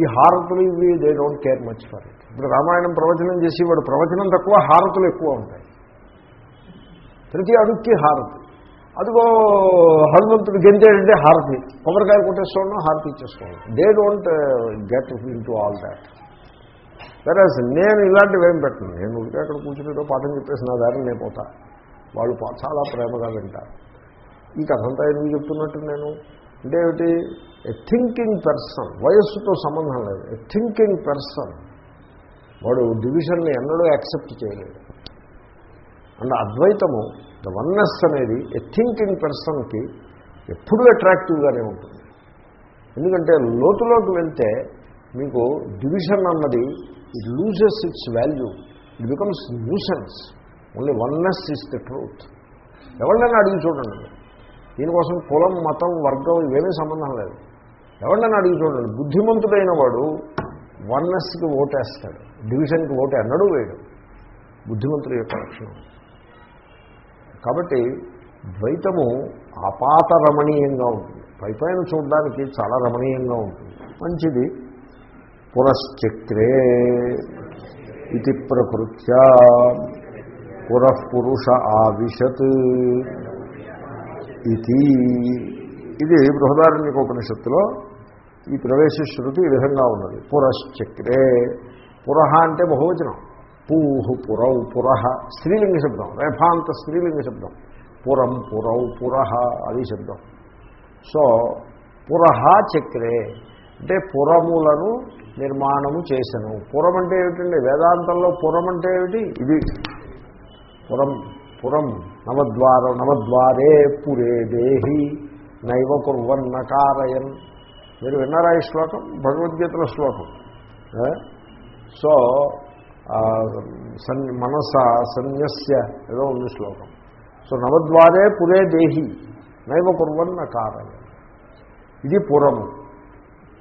ఈ హారతులు ఇవి they don't care much for it ఇప్పుడు రామాయణం ప్రవచనం చేసి వాడు ప్రవచనం తక్కువ హారతులు ఎక్కువ ఉంటాయి. ప్రతి అడుక్కి హారతి. అదిగో హనుమంతుడు గెంతేటంటే హారతి. కొబ్బరికాయ కొట్టేసుకోవడం హారతి ఇచ్చేసుకోవడం they don't get into all that వెరస్ నేను ఇలాంటివి ఏం పెట్టను. నేను ఉడికి అక్కడ కూర్చునేదో పాఠం చెప్పేసి నా దారిని నేను పోతా. వాళ్ళు పా- చాలా ప్రేమగా వింటారు. ఈ కథంతా ఎందుకు చెప్తున్నట్టు నేను? అంటే ఏమిటి? ఎ థింకింగ్ పర్సన్ వయస్సుతో సంబంధం లేదు. ఎ థింకింగ్ పర్సన్ వాడు డివిజన్ని ఎన్నడూ యాక్సెప్ట్ చేయలేదు. అండ్ అద్వైతము ద వన్నెస్ అనేది ఎ థింకింగ్ పర్సన్కి ఎప్పుడూ అట్రాక్టివ్గానే ఉంటుంది. ఎందుకంటే లోతులోకి వెళ్తే మీకు డివిజన్ అన్నది it loses its value it becomes nuisance only oneness is the truth ఎవరినైనా అడిగి చూడండి. దీనికోసం కులం మతం వర్గం ఇవేమీ సంబంధం లేదు. ఎవరినైనా అడిగి చూడండి. బుద్ధిమంతుడైన వాడు వన్నెస్కి ఓటేస్తాడు. డివిజన్కి ఓటే అన్నడు వేయడు బుద్ధిమంతుడి యొక్క లక్షణం కాబట్టి ద్వైతము అపాత రమణీయంగా ఉంటుంది. పైపైన చూడడానికి చాలా రమణీయంగా ఉంటుంది. మంచిది. పురశ్చక్రే ఇది ప్రకృత్య. పురఃపురుష ఆవిశత్. ఇది. ఇది బృహదారణ్యక ఉపనిషత్తులో ఈ ప్రవేశ శృతి ఈ విధంగా ఉన్నది. పురశ్చక్రే. పుర అంటే బహువచనం. పూహు పురౌ పుర. స్త్రీలింగ శబ్దం. రేఫాంత స్త్రీలింగ శబ్దం. పురం పురౌ పుర అది శబ్దం. సో పురహ చక్రే. అంటే పురములను నిర్మాణము చేశాను పురం అంటే ఏమిటండి? వేదాంతంలో పురం అంటే ఏమిటి? ఇది. పురం పురం నవద్వార నవద్వారే పురే దేహి నైవ కుర్వన్న కారయన్. మీరు విన్నారా ఈ శ్లోకం? భగవద్గీతల శ్లోకం. సో సన్ మనస సన్యస్య ఏదో ఉంది శ్లోకం. సో నవద్వారే పురే దేహి నైవ కుర్వన్న కారయన్. ఇది పురము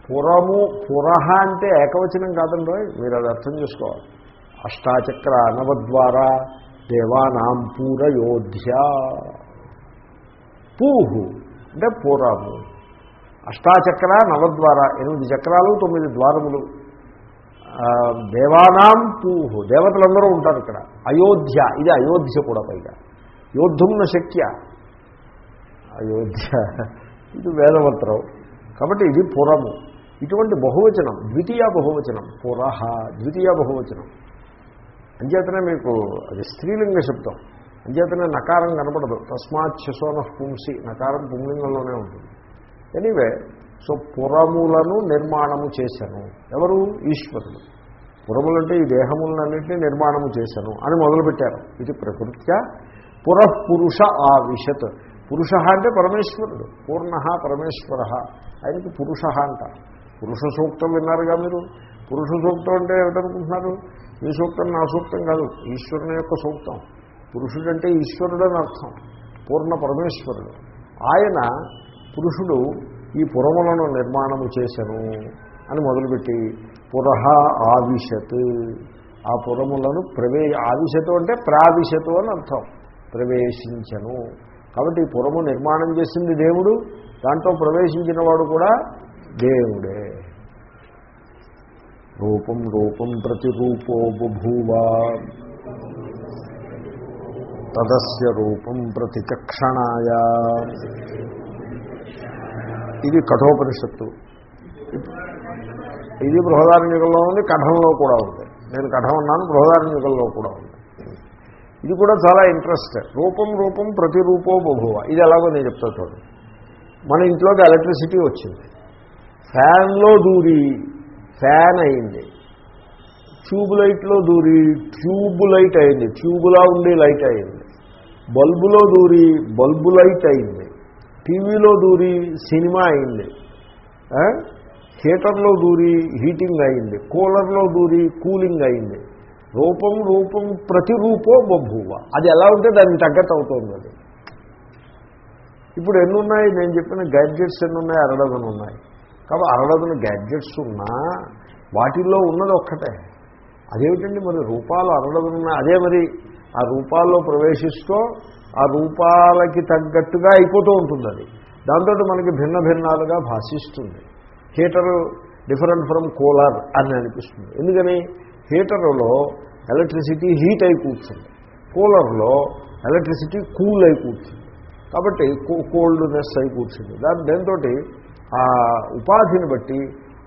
పురము పురహ అంటే ఏకవచనం కాదండి మీరు అది అర్థం చేసుకోవాలి. అష్టాచక్ర నవద్వారా దేవానాం పూరయోధ్య. పూహు అంటే పూరాము. అష్టాచక్ర నవద్వార ఎనిమిది చక్రాలు తొమ్మిది ద్వారములు. దేవానాం పూహు. దేవతలందరూ ఉంటారు ఇక్కడ. అయోధ్య ఇది అయోధ్య కూడా పైగా. యోద్ధుమ్న శక్య. అయోధ్య ఇది వేదమంత్రం. కాబట్టి ఇది పురము. ఇటువంటి బహువచనం ద్వితీయ బహువచనం. పురహ ద్వితీయ బహువచనం. అంచేతనే మీకు అది స్త్రీలింగ శబ్దం. అంచేతనే నకారం కనపడదు. తస్మాత్ శిశోన పుంసి. నకారం పుంలింగంలోనే ఉంటుంది. ఎనీవే సో పురములను నిర్మాణము చేశాను. ఎవరు? ఈశ్వరుడు. పురములంటే ఈ దేహములన్నింటినీ నిర్మాణము చేశాను అని మొదలుపెట్టారు. ఇది ప్రకృత్యా పురఃపురుష ఆవిశత్. పురుష అంటే పరమేశ్వరుడు. పూర్ణ పరమేశ్వర. ఆయనకి పురుష అంట పురుష సూక్తం విన్నారుగా మీరు? పురుష సూక్తం అంటే ఏమిటనుకుంటున్నారు? ఈ సూక్తం నా సూక్తం కాదు ఈశ్వరుని యొక్క సూక్తం. పురుషుడంటే ఈశ్వరుడు అని అర్థం పూర్ణ పరమేశ్వరుడు. ఆయన పురుషుడు ఈ పురములను నిర్మాణము చేశను అని మొదలుపెట్టి పురహ ఆవిశత్. ఆ పురములను ప్రవే ఆవిశతు అంటే ప్రావిశతు అని అర్థం ప్రవేశించను. కాబట్టి ఈ పురము నిర్మాణం చేసింది దేవుడు దాంట్లో ప్రవేశించిన వాడు కూడా దేవుడే. రూపం రూపం ప్రతిరూపో బభూవా. తదస్య రూపం ప్రతిచక్షణాయ ఇది కఠోపనిషత్తు. ఇది బృహదారణ్యుగంలో ఉంది కఠంలో కూడా ఉంది. నేను కఠం అన్నాను బృహదారణ్యుగంలో కూడా ఉంది. ఇది కూడా చాలా ఇంట్రెస్ట్. రూపం రూపం ప్రతిరూపో బభువ. ఇది ఎలాగో నేను చెప్తా చూడండి మన ఇంట్లోకి ఎలక్ట్రిసిటీ వచ్చింది. ఫ్యాన్లో దూరి ఫ్యాన్ అయింది. ట్యూబ్ లైట్లో దూరి ట్యూబ్ లైట్ అయింది. ట్యూబ్లా ఉండి లైట్ అయింది. బల్బులో దూరి బల్బు లైట్ అయింది. టీవీలో దూరి సినిమా అయింది. థియేటర్లో హీటర్లో దూరి హీటింగ్ అయింది. కూలర్లో దూరి కూలింగ్ అయింది. రూపం రూపం ప్రతిరూపో బొబ్బువ అది ఎలా ఉంటే దానికి తగ్గట్టు అవుతుంది అది. ఇప్పుడు ఎన్ని ఉన్నాయి? నేను చెప్పిన గ్యాడ్జెట్స్ ఎన్ని ఉన్నాయి? ఉన్నాయి. కాబట్టి అరడదున గ్యాడ్జెట్స్ ఉన్నా వాటిల్లో ఉన్నది ఒక్కటే. అదేమిటండి మరి రూపాలు అరడదను అదే మరి ఆ రూపాల్లో ప్రవేశిస్తూ ఆ రూపాలకి తగ్గట్టుగా అయిపోతూ ఉంటుంది అది. దాంతో మనకి భిన్న భిన్నాలుగా భాషిస్తుంది. హీటరు డిఫరెంట్ ఫ్రమ్ కూలర్ అని అనిపిస్తుంది. ఎందుకని? హీటర్లో ఎలక్ట్రిసిటీ హీట్ అయి కూర్చుంది. కూలర్లో ఎలక్ట్రిసిటీ కూల్ అయి కూర్చుంది. కాబట్టి కోల్డ్నెస్ అయి కూర్చుంది. దాని దాంతో ఆ ఉపాధిని బట్టి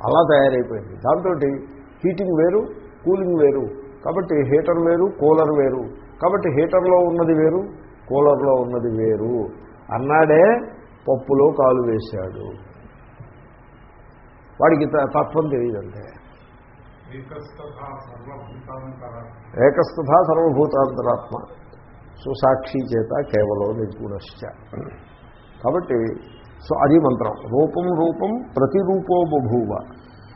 అలా తయారైపోయింది. దాంతో హీటింగ్ వేరు కూలింగ్ వేరు. కాబట్టి హీటర్ వేరు కూలర్ వేరు. కాబట్టి హీటర్లో ఉన్నది వేరు కూలర్లో ఉన్నది వేరు. అన్నాడే పప్పులో కాలు వేశాడు. వాడికి తత్వం తెలియదంటే. ఏకస్తథా సర్వభూతాంతరాత్మ. సుసాక్షి చేత కేవలం నిర్గుణశ్చ. కాబట్టి సో అది మంత్రం. రూపం రూపం ప్రతిరూపో బభూవ.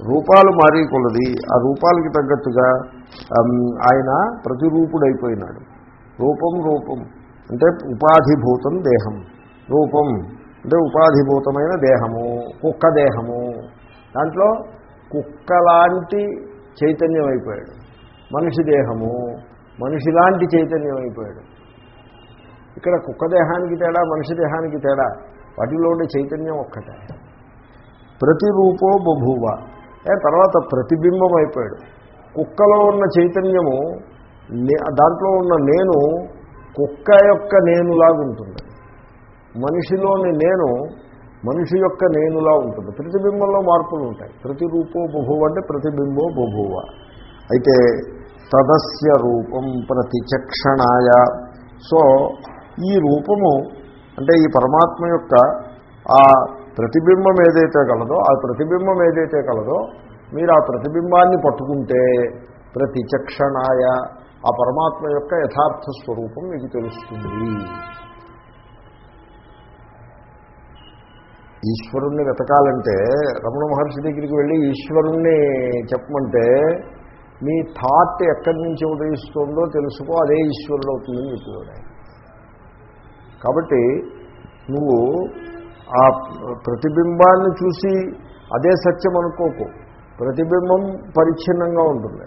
రూపాలు మారి కొలది ఆ రూపాలకి తగ్గట్టుగా ఆయన ప్రతిరూపుడైపోయినాడు. రూపం రూపం. అంటే ఉపాధిభూతం దేహం. రూపం అంటే ఉపాధిభూతమైన దేహము కుక్క దేహము. దాంట్లో కుక్కలాంటి చైతన్యం అయిపోయాడు మనిషి దేహము మనిషిలాంటి చైతన్యం అయిపోయాడు ఇక్కడ కుక్క దేహానికి తేడా మనిషి దేహానికి తేడా. వాటిలో ఉండే చైతన్యం ఒక్కటే. ప్రతిరూపో బభూవ. తర్వాత ప్రతిబింబం అయిపోయాడు. కుక్కలో ఉన్న చైతన్యము దాంట్లో ఉన్న నేను కుక్క యొక్క నేనులాగా ఉంటుంది. మనిషిలోని నేను మనిషి యొక్క నేనులా ఉంటుంది. ప్రతిబింబంలో మార్పులు ఉంటాయి. ప్రతిరూపో బభువ అంటే ప్రతిబింబో బభువ. అయితే తదస్య రూపం ప్రతిచక్షణాయ. సో ఈ రూపము అంటే ఈ పరమాత్మ యొక్క ఆ ప్రతిబింబం ఏదైతే కలదో ఆ ప్రతిబింబం ఏదైతే కలదో మీరు ఆ ప్రతిబింబాన్ని పట్టుకుంటే ప్రతిచక్షణాయ ఆ పరమాత్మ యొక్క యథార్థ స్వరూపం మీకు తెలుస్తుంది ఈశ్వరుణ్ణి వెతకాలంటే రమణ మహర్షి దగ్గరికి వెళ్ళి ఈశ్వరుణ్ణి చెప్పమంటే మీ థాట్ ఎక్కడి నుంచి ఉదయిస్తుందో తెలుసుకో అదే ఈశ్వరుడు అవుతుందని చెప్పేవాడు ఆయన. కాబట్టి నువ్వు ఆ ప్రతిబింబాన్ని చూసి అదే సత్యం అనుకోకు. ప్రతిబింబం పరిచ్ఛిన్నంగా ఉంటుంది.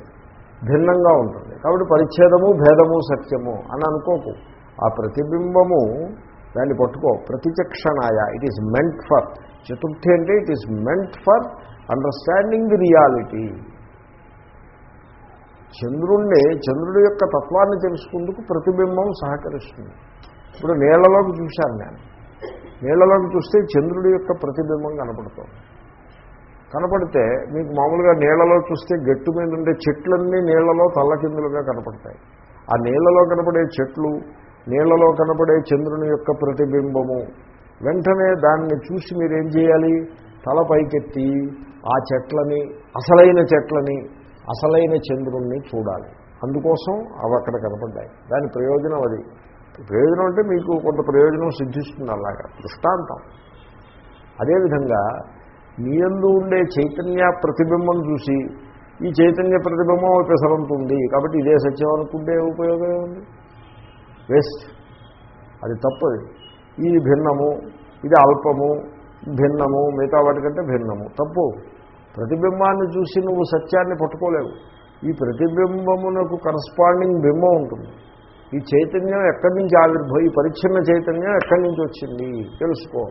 భిన్నంగా ఉంటుంది. కాబట్టి పరిచ్ఛేదము భేదము సత్యము అని అనుకోకు. ఆ ప్రతిబింబము దాన్ని పట్టుకో. ప్రతిచక్షణాయ. ఇట్ ఈస్ మెంట్ ఫర్ చతుర్థి అంటే it is meant for understanding the reality చంద్రుణ్ణి చంద్రుడి యొక్క తత్వాన్ని తెలుసుకుందుకు ప్రతిబింబం సహకరిస్తుంది. ఇప్పుడు నీళ్ళలోకి చూశాను నేను. నీళ్ళలోకి చూస్తే చంద్రుడి యొక్క ప్రతిబింబం కనపడుతుంది. కనపడితే మీకు మామూలుగా నీళ్ళలో చూస్తే గట్టు మీద ఉండే చెట్లన్నీ నీళ్ళలో తల్లకిందులుగా కనపడతాయి. ఆ నీళ్ళలో కనపడే చెట్లు నీళ్ళలో కనపడే చంద్రుని యొక్క ప్రతిబింబము వెంటనే దాన్ని చూసి మీరేం చేయాలి? తల పైకెత్తి ఆ చెట్లని అసలైన చెట్లని అసలైన చంద్రుణ్ణి చూడాలి. అందుకోసం అవి అక్కడ కనపడ్డాయి. దాని ప్రయోజనం అది. ప్రయోజనం అంటే మీకు కొంత ప్రయోజనం సిద్ధిస్తుంది అలాగా. దృష్టాంతం. అదేవిధంగా మీయందు ఉండే చైతన్య ప్రతిబింబం చూసి ఈ చైతన్య ప్రతిబింబం పెసరంతుంది కాబట్టి ఇదే సత్యం అనుకుంటే ఉపయోగం ఉంది వేస్ట్ అది తప్పది ఇది భిన్నము ఇది అల్పము భిన్నము మిగతా వాటికంటే భిన్నము. తప్పు. ప్రతిబింబాన్ని చూసి నువ్వు సత్యాన్ని పట్టుకోలేవు. ఈ ప్రతిబింబమునకు కరస్పాండింగ్ బింబం ఉంటుంది. ఈ చైతన్యం ఎక్కడి నుంచి ఆవిర్భవి ఈ పరిచ్ఛిన్న చైతన్యం ఎక్కడి నుంచి వచ్చింది? తెలుసుకో.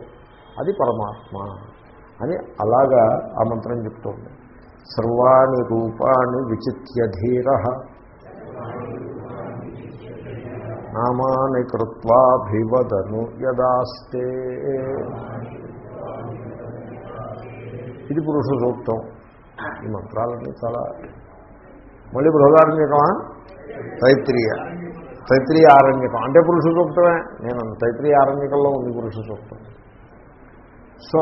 అది పరమాత్మ. అని అలాగా ఆ మంత్రం చెప్తోంది. సర్వాణి రూపాన్ని విచిత్య ధీర. నామాని కృత్వాభివదను యదాస్తే. ఇది పురుష సూక్తం. ఈ మంత్రాలన్నీ చాలా మళ్ళీ బృహదారణ్యకమా? తైత్రీయ. తైత్రీయ ఆరణ్యకం అంటే పురుష సూక్తమే నేను తైత్రీయ ఆరణ్యకంలో ఉంది పురుష సూక్తం సో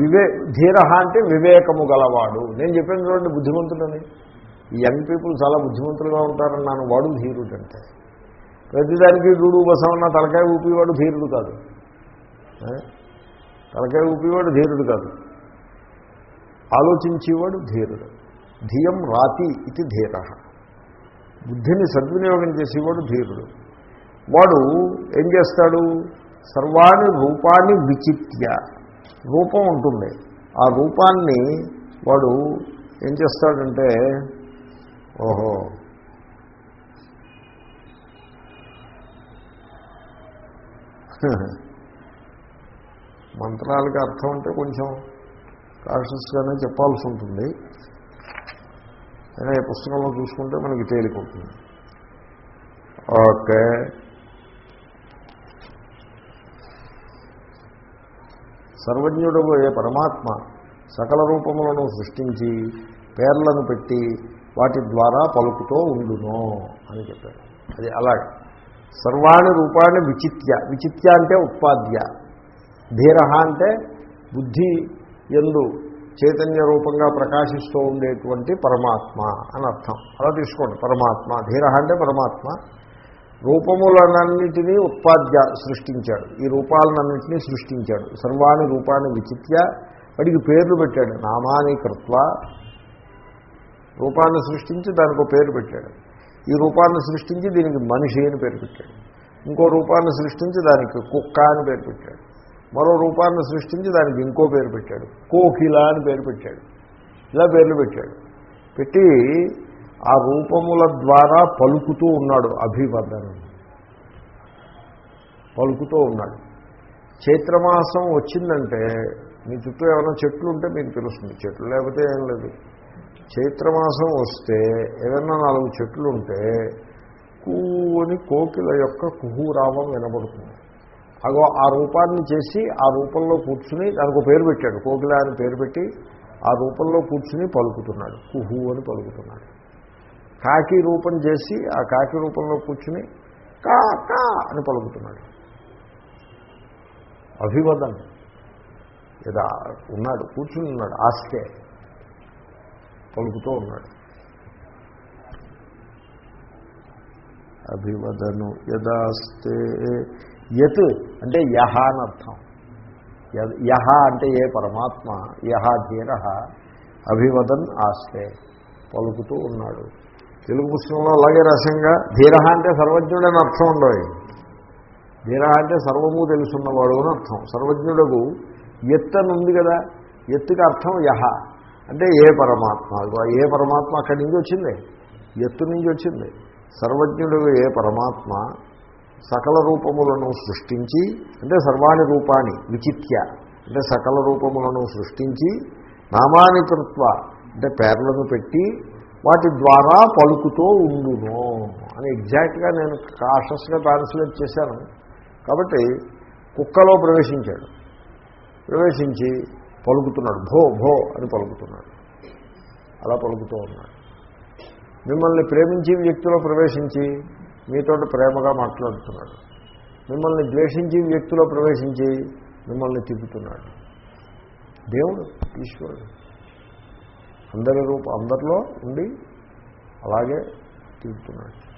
వివే ధీర అంటే వివేకము గలవాడు. నేను చెప్పాను చూడండి బుద్ధిమంతుడని. ఈ యంగ్ పీపుల్ చాలా బుద్ధిమంతులుగా ఉంటారన్నాను. వాడు ధీరుడు అంటే ప్రతిదానికి డూడు బసవన్న తలకాయ ఊపివాడు ధీరుడు కాదు. తలకాయ ఊపివాడు ధీరుడు కాదు. ఆలోచించేవాడు ధీరుడు. ధియం రాతి ఇది ధీర బుద్ధిని సద్వినియోగం చేసేవాడు ధీరుడు. వాడు ఏం చేస్తాడు? సర్వాణి రూపాన్ని విచిత్య. రూపం ఉంటుంది. ఆ రూపాన్ని వాడు ఏం చేస్తాడంటే ఓహో మంత్రాలకి అర్థం అంటే కొంచెం కాన్షియస్గానే చెప్పాల్సి ఉంటుంది. అయినా ఈ పుస్తకంలో చూసుకుంటే మనకి తేలికుంటుంది ఓకే. సర్వజ్ఞుడు ఏ పరమాత్మ సకల రూపములను సృష్టించి పేర్లను పెట్టి వాటి ద్వారా పలుకుతో ఉండును అని చెప్పాడు. అది అలాగే. సర్వాణి రూపాన్ని విచిత్య. విచిత్య అంటే ఉత్పాద్య. ధీర అంటే బుద్ధి ఎందు చైతన్య రూపంగా ప్రకాశిస్తూ ఉండేటువంటి పరమాత్మ అని అర్థం. అలా తీసుకోండి. పరమాత్మ ధీర అంటే పరమాత్మ. రూపములనన్నిటినీ ఉత్పాద్య సృష్టించాడు. ఈ రూపాలనన్నింటినీ సృష్టించాడు. సర్వాణి రూపాన్ని విచిత్య వాడికి పేర్లు పెట్టాడు. నామాని కృత్వ రూపాన్ని సృష్టించి దానికి ఒక పేరు పెట్టాడు. ఈ రూపాన్ని సృష్టించి దీనికి మనిషి అని పేరు పెట్టాడు. ఇంకో రూపాన్ని సృష్టించి దానికి కుక్క అని పేరు పెట్టాడు. మరో రూపాన్ని సృష్టించి దానికి ఇంకో పేరు పెట్టాడు. కోకిల అని పేరు పెట్టాడు. ఇలా పేర్లు పెట్టాడు. పెట్టి ఆ రూపముల ద్వారా పలుకుతూ ఉన్నాడు అభివర్ధనం. పలుకుతూ ఉన్నాడు. చైత్రమాసం వచ్చిందంటే మీ చుట్టూ ఏమైనా చెట్లు ఉంటే మీకు తెలుస్తుంది. చెట్లు లేకపోతే ఏం లేదు. చైత్రమాసం వస్తే ఏదైనా నాలుగు చెట్లు ఉంటే కూని కోకిల యొక్క కుహూరామం వినబడుతుంది. అగో ఆ రూపాన్ని చేసి ఆ రూపంలో కూర్చుని దానికి ఒక పేరు పెట్టాడు. కోకిల అని పేరు పెట్టి ఆ రూపంలో కూర్చుని పలుకుతున్నాడు. కుహు అని పలుకుతున్నాడు. కాకి రూపం చేసి ఆ కాకి రూపంలో కూర్చుని కా కా అని పలుకుతున్నాడు. అభివదన్. ఏదా ఉన్నాడు కూర్చుని ఉన్నాడు ఆస్తే. పలుకుతూ ఉన్నాడు. అభివదను యదాస్తే. యత్ అంటే యహ అని అర్థం. యహ అంటే ఏ పరమాత్మ యహ ధీర అభివదన్ ఆస్తే పలుకుతూ ఉన్నాడు. తెలుగు పుస్తకంలో అలాగే రసంగా ధీర అంటే సర్వజ్ఞుడని అర్థం ఉండవు ధీర అంటే సర్వము తెలుసున్నవాడు అని అర్థం. సర్వజ్ఞుడకు ఎత్ అని ఉంది కదా ఎత్తుకి అర్థం యహ. అంటే ఏ పరమాత్మ ఏ పరమాత్మ అక్కడి నుంచి వచ్చింది? ఎత్తు నుంచి వచ్చింది. సర్వజ్ఞుడు ఏ పరమాత్మ సకల రూపములను సృష్టించి అంటే సర్వాణి రూపాన్ని విచిత్య అంటే సకల రూపములను సృష్టించి నామాని కృత్వ అంటే పేర్లను పెట్టి వాటి ద్వారా పలుకుతూ ఉండును. అని ఎగ్జాక్ట్గా నేను కాషస్గా ట్రాన్స్లేట్ చేశాను. కాబట్టి కుక్కలో ప్రవేశించాడు. ప్రవేశించి పలుకుతున్నాడు. భో భో అని పలుకుతున్నాడు. అలా పలుకుతూ ఉన్నాడు. మిమ్మల్ని ప్రేమించి వ్యక్తిలో ప్రవేశించి మీతో ప్రేమగా మాట్లాడుతున్నాడు. మిమ్మల్ని ద్వేషించి వ్యక్తిలో ప్రవేశించి మిమ్మల్ని తిప్పుతున్నాడు. దేవుడు ఈశ్వరుడు. అందరి రూప అందరిలో ఉండి అలాగే తిప్పుతున్నాడు.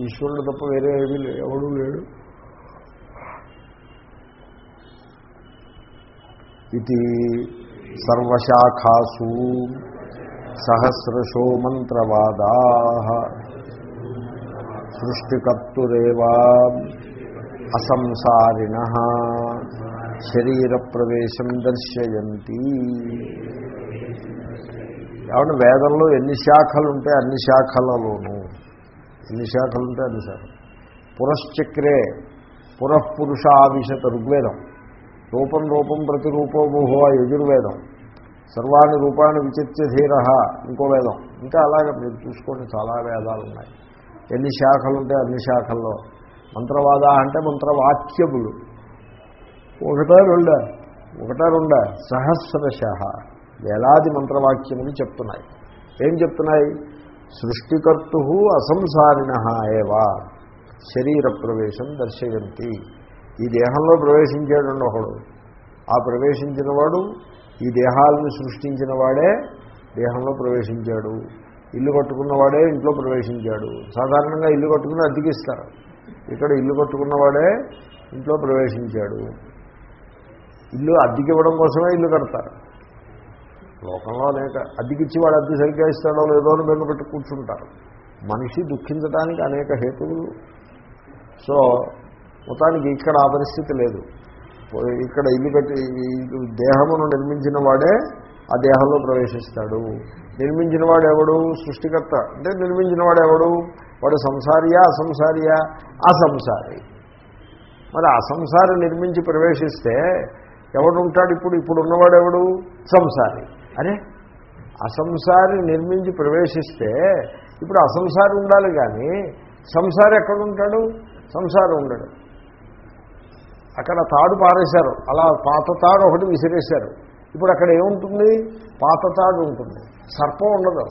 ఈశ్వరుడు తప్ప వేరే ఏమీ లే- ఎవడూ లేడు. ఇది సర్వశాఖాసు సహస్రశో మంత్రవాదా సృష్టికర్తురేవా అసంసారిణ. శరీర ప్రవేశం దర్శయంతి. కాబట్టి వేదంలో ఎన్ని శాఖలు ఉంటే అన్ని శాఖలలోనూ. ఎన్ని శాఖలు ఉంటే అన్ని శాఖలు. పురశ్చక్రే పురఃపురుషావిశత ఋగ్వేదం రూపం రూపం ప్రతిరూపోమోహో యజుర్వేదం. సర్వాణి రూపాన్ని విచిత్య ధీర ఇంకో వేదం. ఇంకా అలాగే మీరు చూసుకోండి చాలా వేదాలు ఉన్నాయి ఎన్ని శాఖలు ఉంటాయి అన్ని శాఖల్లో. మంత్రవాద అంటే మంత్రవాక్యములు. ఒకటా రెండ ఒకటా రెండ సహస్రశ. వేలాది మంత్రవాక్యములు చెప్తున్నాయి. ఏం చెప్తున్నాయి? సృష్టికర్తు అసంసారిణ ఏవా. శరీర ప్రవేశం దర్శయంతి. ఈ దేహంలో ప్రవేశించాడు ఒకడు. ఆ ప్రవేశించిన వాడు ఈ దేహాలను సృష్టించిన వాడే దేహంలో ప్రవేశించాడు. ఇల్లు కట్టుకున్నవాడే ఇంట్లో ప్రవేశించాడు. సాధారణంగా ఇల్లు కట్టుకుని అద్దెకిస్తారు. ఇక్కడ ఇల్లు కట్టుకున్నవాడే ఇంట్లో ప్రవేశించాడు. ఇల్లు అద్దెకి ఇవ్వడం కోసమే ఇల్లు కడతారు. లోకంలో అనేక అద్దెకిచ్చి వాడు అద్దె సరిగ్గా ఇస్తాడో లేదో అని బెంగ పెట్టి కూర్చుంటారు. మనిషి దుఃఖించడానికి అనేక హేతువులు. సో మొత్తానికి ఇక్కడ ఆ పరిస్థితి లేదు. ఇక్కడ ఇల్లు కట్టి దేహమును నిర్మించిన వాడే ఆ దేహంలో ప్రవేశిస్తాడు. నిర్మించిన వాడు ఎవడు? సృష్టికర్త. అంటే నిర్మించిన వాడు ఎవడు? వాడు సంసారియా అసంసారియా? అసంసారి. మరి అసంసారి నిర్మించి ప్రవేశిస్తే ఎవడు ఉంటాడు ఇప్పుడు? ఇప్పుడు ఉన్నవాడు ఎవడు? సంసారి. అరే అసంసారి నిర్మించి ప్రవేశిస్తే ఇప్పుడు అసంసారి ఉండాలి కానీ సంసారి ఎక్కడ ఉంటాడు సంసారం ఉండడు. అక్కడ తాడు పారేశారు. అలా పాత తాడు ఒకటి విసిరేశారు. ఇప్పుడు అక్కడ ఏముంటుంది? పాత తాడు ఉంటుంది. సర్పం ఉండదు.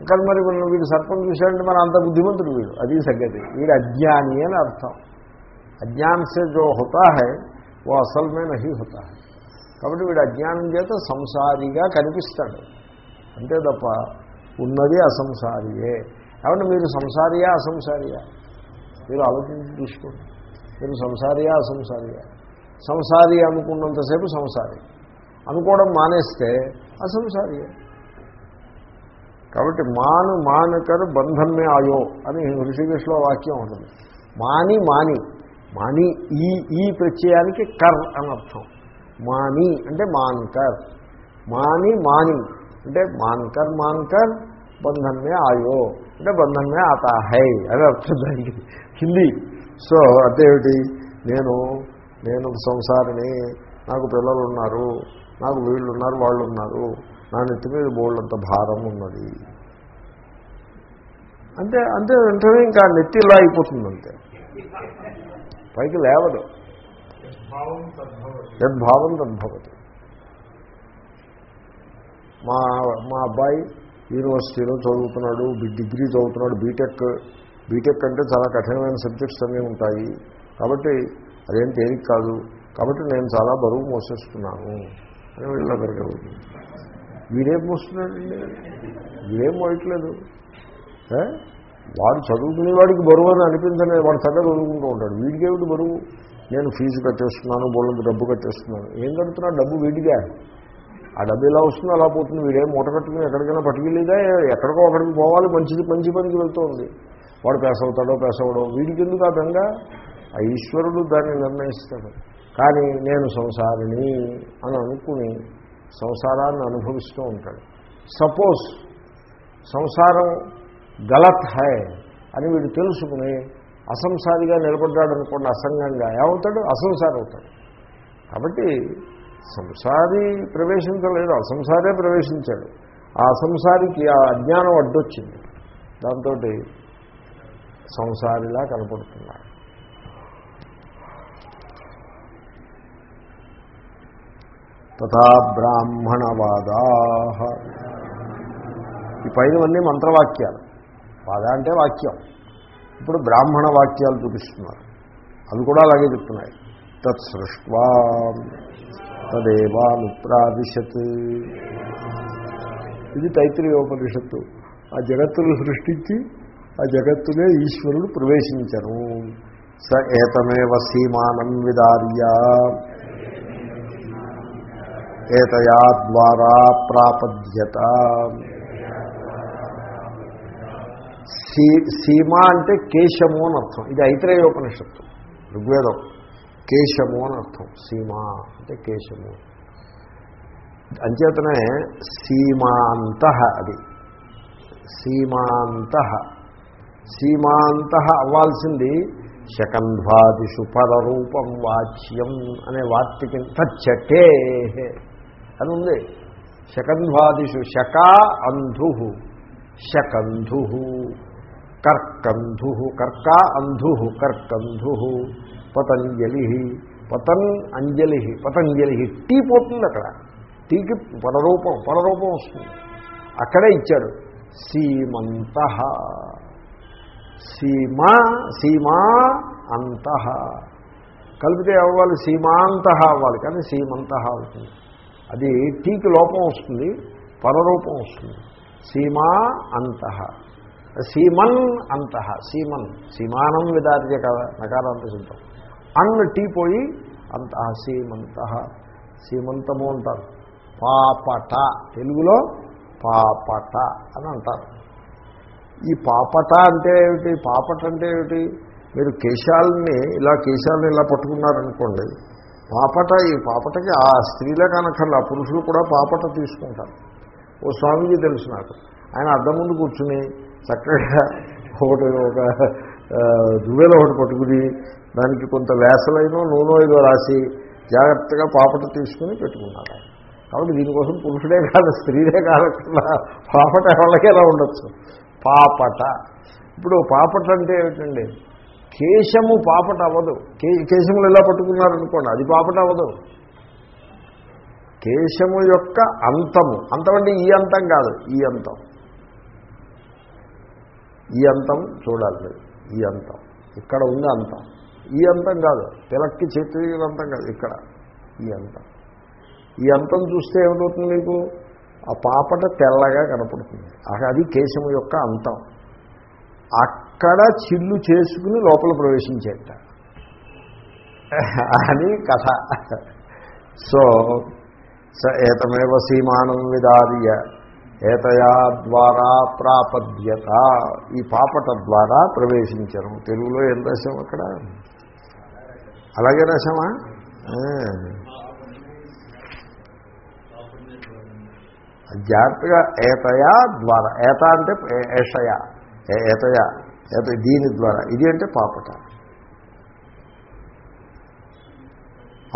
ఇక్కడ మరి వీడు సర్పం చూశాడంటే మరి అంత బుద్ధిమంతుడు వీడు. అది సంగతి. వీడు అజ్ఞాని అని అర్థం. అజ్ఞాన్ సే జో హోతా హై ఓ అసలమే నహి హోతా హై కాబట్టి వీడు అజ్ఞానం చేత సంసారిగా కనిపిస్తాడు. అంతే తప్ప ఉన్నది అసంసారియే. కాబట్టి మీరు సంసారియా అసంసారియా? మీరు ఆలోచించి చూసుకోండి. మీరు సంసారియా అసంసారియా? సంసారి అనుకున్నంతసేపు సంసారి. అనుకోవడం మానేస్తే అసంసారియే కాబట్టి మాను మానకరు బంధమే ఆయో అని ఋషికేశ్లో వాక్యం ఉంటుంది. మాని మాని. మాని ఈ ఈ ప్రత్యయానికి కర్ అని అర్థం. మాని అంటే మాన్కర్. మాని మాని అంటే మాన్కర్ మాన్కర్ బంధమే ఆయో అంటే బంధమే ఆతా హై అని అర్థం దానికి. హిందీ. సో అదేమిటి? నేను నేను సంసారిని నాకు పిల్లలు ఉన్నారు నాకు వీళ్ళు ఉన్నారు వాళ్ళు ఉన్నారు నా నెత్తి మీద బోళ్ళంత భారం ఉన్నది. అంటే అంతే వెంటనే ఇంకా నెత్తి ఇలా అయిపోతుంది అంతే పైకి లేవదు. యద్భావం తద్భవతి. మా మా అబ్బాయి యూనివర్సిటీలో చదువుతున్నాడు డిగ్రీ చదువుతున్నాడు బీటెక్ బీటెక్ అంటే చాలా కఠినమైన సబ్జెక్ట్స్ అన్నీ ఉంటాయి. కాబట్టి అదేం తేలిక కాదు. కాబట్టి నేను చాలా బరువు మోసేస్తున్నాను. అని వీళ్ళ కలుగుతుంది వీడేం మోస్తున్నాడండి? వీడేం మోయట్లేదు. వాడు చదువుకునే వాడికి బరువు అని అనిపించలేదు వాడు చక్కగా చదువుకుంటూ ఉంటాడు. వీడికేమిటి బరువు? నేను ఫీజు కట్టేస్తున్నాను బోళ్ళకి డబ్బు కట్టేస్తున్నాను. ఏం కడుతున్నా? డబ్బు వీడిగా ఆ డబ్బు ఎలా వస్తుందో అలా పోతుంది. వీడేం మూట కట్టుకుని ఎక్కడికైనా పట్టుకెళ్ళిదా? ఎక్కడికో అక్కడికి పోవాలి. మంచిది మంచి పనికి వెళ్తూ ఉంది వాడు పేసవుతాడో పేసవడో వీడికి ఎందుకు ఆ బెంగ ఆ ఈశ్వరుడు దాన్ని నిర్ణయిస్తాడు. కానీ నేను సంసారిని అని అనుకుని సంసారాన్ని అనుభవిస్తూ ఉంటాడు. సపోజ్ సంసారం గలత్ హై అని వీడు తెలుసుకుని అసంసారిగా నిలబడ్డాడు అనుకోండి అసంగంగా ఏమవుతాడు? అసంసారి అవుతాడు కాబట్టి సంసారి ప్రవేశించలేదు అసంసారే ప్రవేశించాడు. ఆ అసంసారికి ఆ అజ్ఞానం అడ్డొచ్చింది. దాంతో సంసారిలా కనపడుతున్నాడు. తథా బ్రాహ్మణవాదా. ఈ పైనవన్నీ మంత్రవాక్యాలు. వాద అంటే వాక్యం. ఇప్పుడు బ్రాహ్మణ వాక్యాలు చూపిస్తున్నారు. అవి కూడా అలాగే చెప్తున్నాయి. తత్సృష్వా తదేవానుప్రాదిశత్. ఇది తైత్రీయోపనిషత్తు. ఆ జగత్తును సృష్టించి ఆ జగత్తులే ఈశ్వరుడు ప్రవేశించను. స ఏతమేవ సీమానం విదార్య. ఏతయా ద్వారా ప్రాపద్యత. సీమ అంటే కేశము అని అర్థం. ఇది ఐత్రేయోపనిషత్తు ఋగ్వేదం. కేశము అని అర్థం. సీమ అంటే కేశము. అంచేతనే సీమాంత అది. సీమాంత. సీమాంత అవ్వాల్సింది శకంధ్వాదిషు పరరూపం వాచ్యం అనే వార్తికి తచ్చటే. అని ఉంది శకంధ్వాదిషు శక అంధు శకంధు కర్కంధు కర్క అంధు కర్కంధు పతంజలి పతన్ అంజలి పతంజలి టీ పోతుంది అక్కడ. టీకి పరరూపం పరరూపం వస్తుంది. అక్కడే ఇచ్చాడు సీమంత సీమ సీమా అంత. కలిపితే అవ్వాలి సీమాంత అవ్వాలి. కానీ సీమంత అవుతుంది. అది టీకి లోపం వస్తుంది పరరూపం వస్తుంది. సీమా అంత. సీమన్ అంత. సీమన్. సీమానం విదార్య కదా నకారాంత సిద్ధం అన్న టీ పోయి అంత సీమంత. సీమంతము అంటారు. పాపట. తెలుగులో పాపట అని అంటారు. ఈ పాపట అంటే ఏమిటి? పాపట అంటే ఏమిటి? మీరు కేశాలని ఇలా కేశాలని ఇలా పట్టుకున్నారనుకోండి పాపట ఈ పాపటకి ఆ స్త్రీలే కానక్కర్లా పురుషులు కూడా పాపట తీసుకుంటారు. ఓ స్వామీజీ తెలుసు నాకు. ఆయన అద్దం ముందు కూర్చుని చక్కగా ఒకటి ఒక దువ్వెలో ఒకటి పట్టుకుని దానికి కొంత వేసలైనో నూనె ఏదో రాసి జాగ్రత్తగా పాపట తీసుకుని పెట్టుకున్నారు కాబట్టి దీనికోసం పురుషుడే కాదు స్త్రీలే కాదు పాపట వాళ్ళకి ఎలా ఉండొచ్చు? పాపట. ఇప్పుడు పాపట అంటే ఏమిటండి? కేశము పాపట అవ్వదు కే కేశములు ఎలా పట్టుకున్నారనుకోండి అది పాపట అవ్వదు కేశము యొక్క అంతము. అంతం అంటే ఈ అంతం కాదు ఈ అంతం. ఈ అంతం చూడాలి ఈ అంతం. ఇక్కడ ఉంది అంతం. ఈ అంతం కాదు పిలక్కి చేతి అంతం కాదు ఇక్కడ. ఈ అంతం. ఈ అంతం చూస్తే ఏమవుతుంది మీకు? ఆ పాపట తెల్లగా కనపడుతుంది. అది కేశము యొక్క అంతం. అక్కడ చిల్లు చేసుకుని లోపల ప్రవేశించేట. అని కథ. సో స ఏతమేవ సీమానం విదార్య. ఏతయా ద్వారా ప్రాపద్యత. ఈ పాపట ద్వారా ప్రవేశించను తెలుగులో ఏం రాశాం అక్కడ? అలాగే రాశామా? జాగ్రత్తగా ఏతయా ద్వారా. ఏత అంటే ఏషయ. ఏ- ఏత దీని ద్వారా. ఇది అంటే పాపట.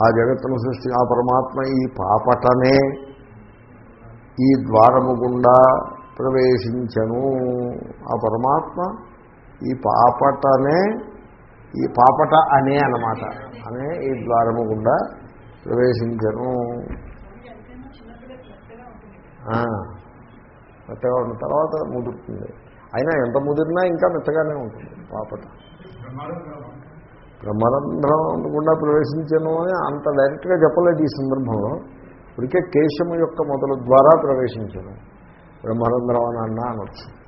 ఆ జగత్తును సృష్టి ఆ పరమాత్మ ఈ పాపటనే ఈ ద్వారము గుండా ప్రవేశించను. ఆ పరమాత్మ ఈ పాపటనే ఈ పాపట అనే అన్నమాట. అనే ఈ ద్వారము గుండా ప్రవేశించను. మెత్తగా ఉన్న తర్వాత ముదురుతుంది. అయినా ఎంత ముదిరినా ఇంకా మెత్తగానే ఉంటుంది పాపట. బ్రహ్మరంధ్రం అనుకుండా ప్రవేశించను అని అంత డైరెక్ట్గా చెప్పలేదు ఈ సందర్భంలో. ఇప్పటికే కేశము యొక్క మొదలు ద్వారా ప్రవేశించను. బ్రహ్మరంధ్రం అని అన్నా అనొచ్చు.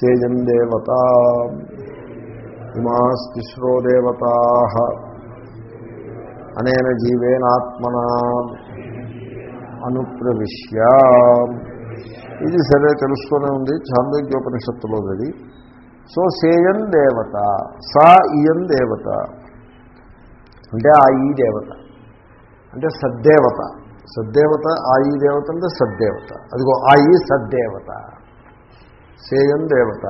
సేజం దేవత ఇమాస్తిశ్రో దేవతా అనేన జీవేనాత్మనా అనుప్రవిశ్య. ఇది సరే తెలుస్తూనే ఉంది చాందోగ్యోపనిషత్తులో అది సో సేయన్ దేవత సా ఇయన్ దేవత. అంటే ఆ ఈ దేవత. అంటే సద్దేవత. సద్దేవత ఆ ఈ దేవత అంటే సద్దేవత. అదిగో ఆ ఈ సద్దేవత. సేయన్ దేవత.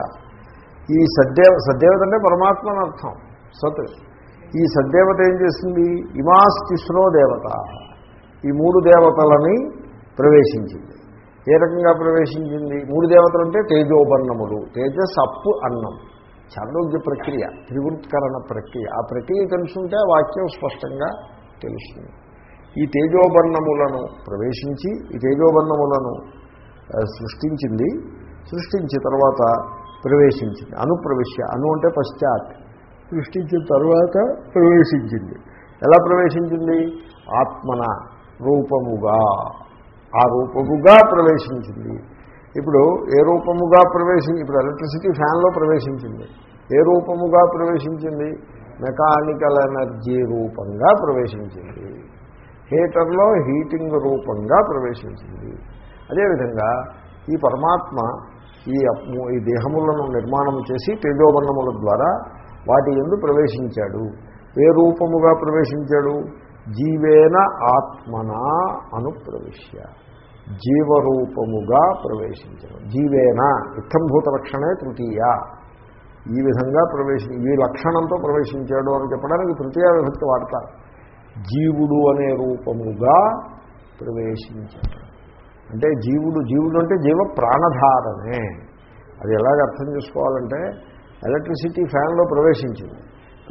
ఈ సద్దేవ సద్దేవత అంటే పరమాత్మ అర్థం. సత్. ఈ సద్దేవత ఏం చేస్తుంది ఇమాస్తిస్రో దేవత. ఈ మూడు దేవతలని ప్రవేశించింది. ఏ రకంగా ప్రవేశించింది? మూడు దేవతలు అంటే తేజోబన్నములు తేజస్ అప్పు అన్నం చాందోగ్య ప్రక్రియ త్రివృత్కరణ ప్రక్రియ. ఆ ప్రక్రియ తెలుసుంటే వాక్యం స్పష్టంగా తెలుస్తుంది. ఈ తేజోబర్ణములను ప్రవేశించి ఈ తేజోబర్ణములను సృష్టించింది సృష్టించి తర్వాత ప్రవేశించింది. అనుప్రవేశ్య అను అంటే పశ్చాత్. సృష్టించిన తర్వాత ప్రవేశించింది. ఎలా ప్రవేశించింది? ఆత్మన రూపముగా. ఆ రూపముగా ప్రవేశించింది. ఇప్పుడు ఏ రూపముగా ప్రవేశించి ఇప్పుడు ఎలక్ట్రిసిటీ ఫ్యాన్లో ప్రవేశించింది. ఏ రూపముగా ప్రవేశించింది? మెకానికల్ ఎనర్జీ రూపంగా ప్రవేశించింది. హీటర్లో హీటింగ్ రూపంగా ప్రవేశించింది. అదేవిధంగా ఈ పరమాత్మ ఈ ఈ దేహములను నిర్మాణం చేసి తేజోబన్నముల ద్వారా వాటి ఎందు ప్రవేశించాడు. ఏ రూపముగా ప్రవేశించాడు? జీవేన ఆత్మన అనుప్రవిశ్య జీవరూపముగా ప్రవేశించడం. జీవేన ఇత్తంభూత లక్షణే తృతీయ. ఈ విధంగా ప్రవేశ ఈ లక్షణంతో ప్రవేశించాడు అని చెప్పడానికి తృతీయ విభక్తి వాడతారు. జీవుడు అనే రూపముగా ప్రవేశించాడు. అంటే జీవుడు జీవుడు అంటే జీవ ప్రాణధారనే అది ఎలాగ అర్థం చేసుకోవాలంటే ఎలక్ట్రిసిటీ ఫ్యాన్లో ప్రవేశించింది.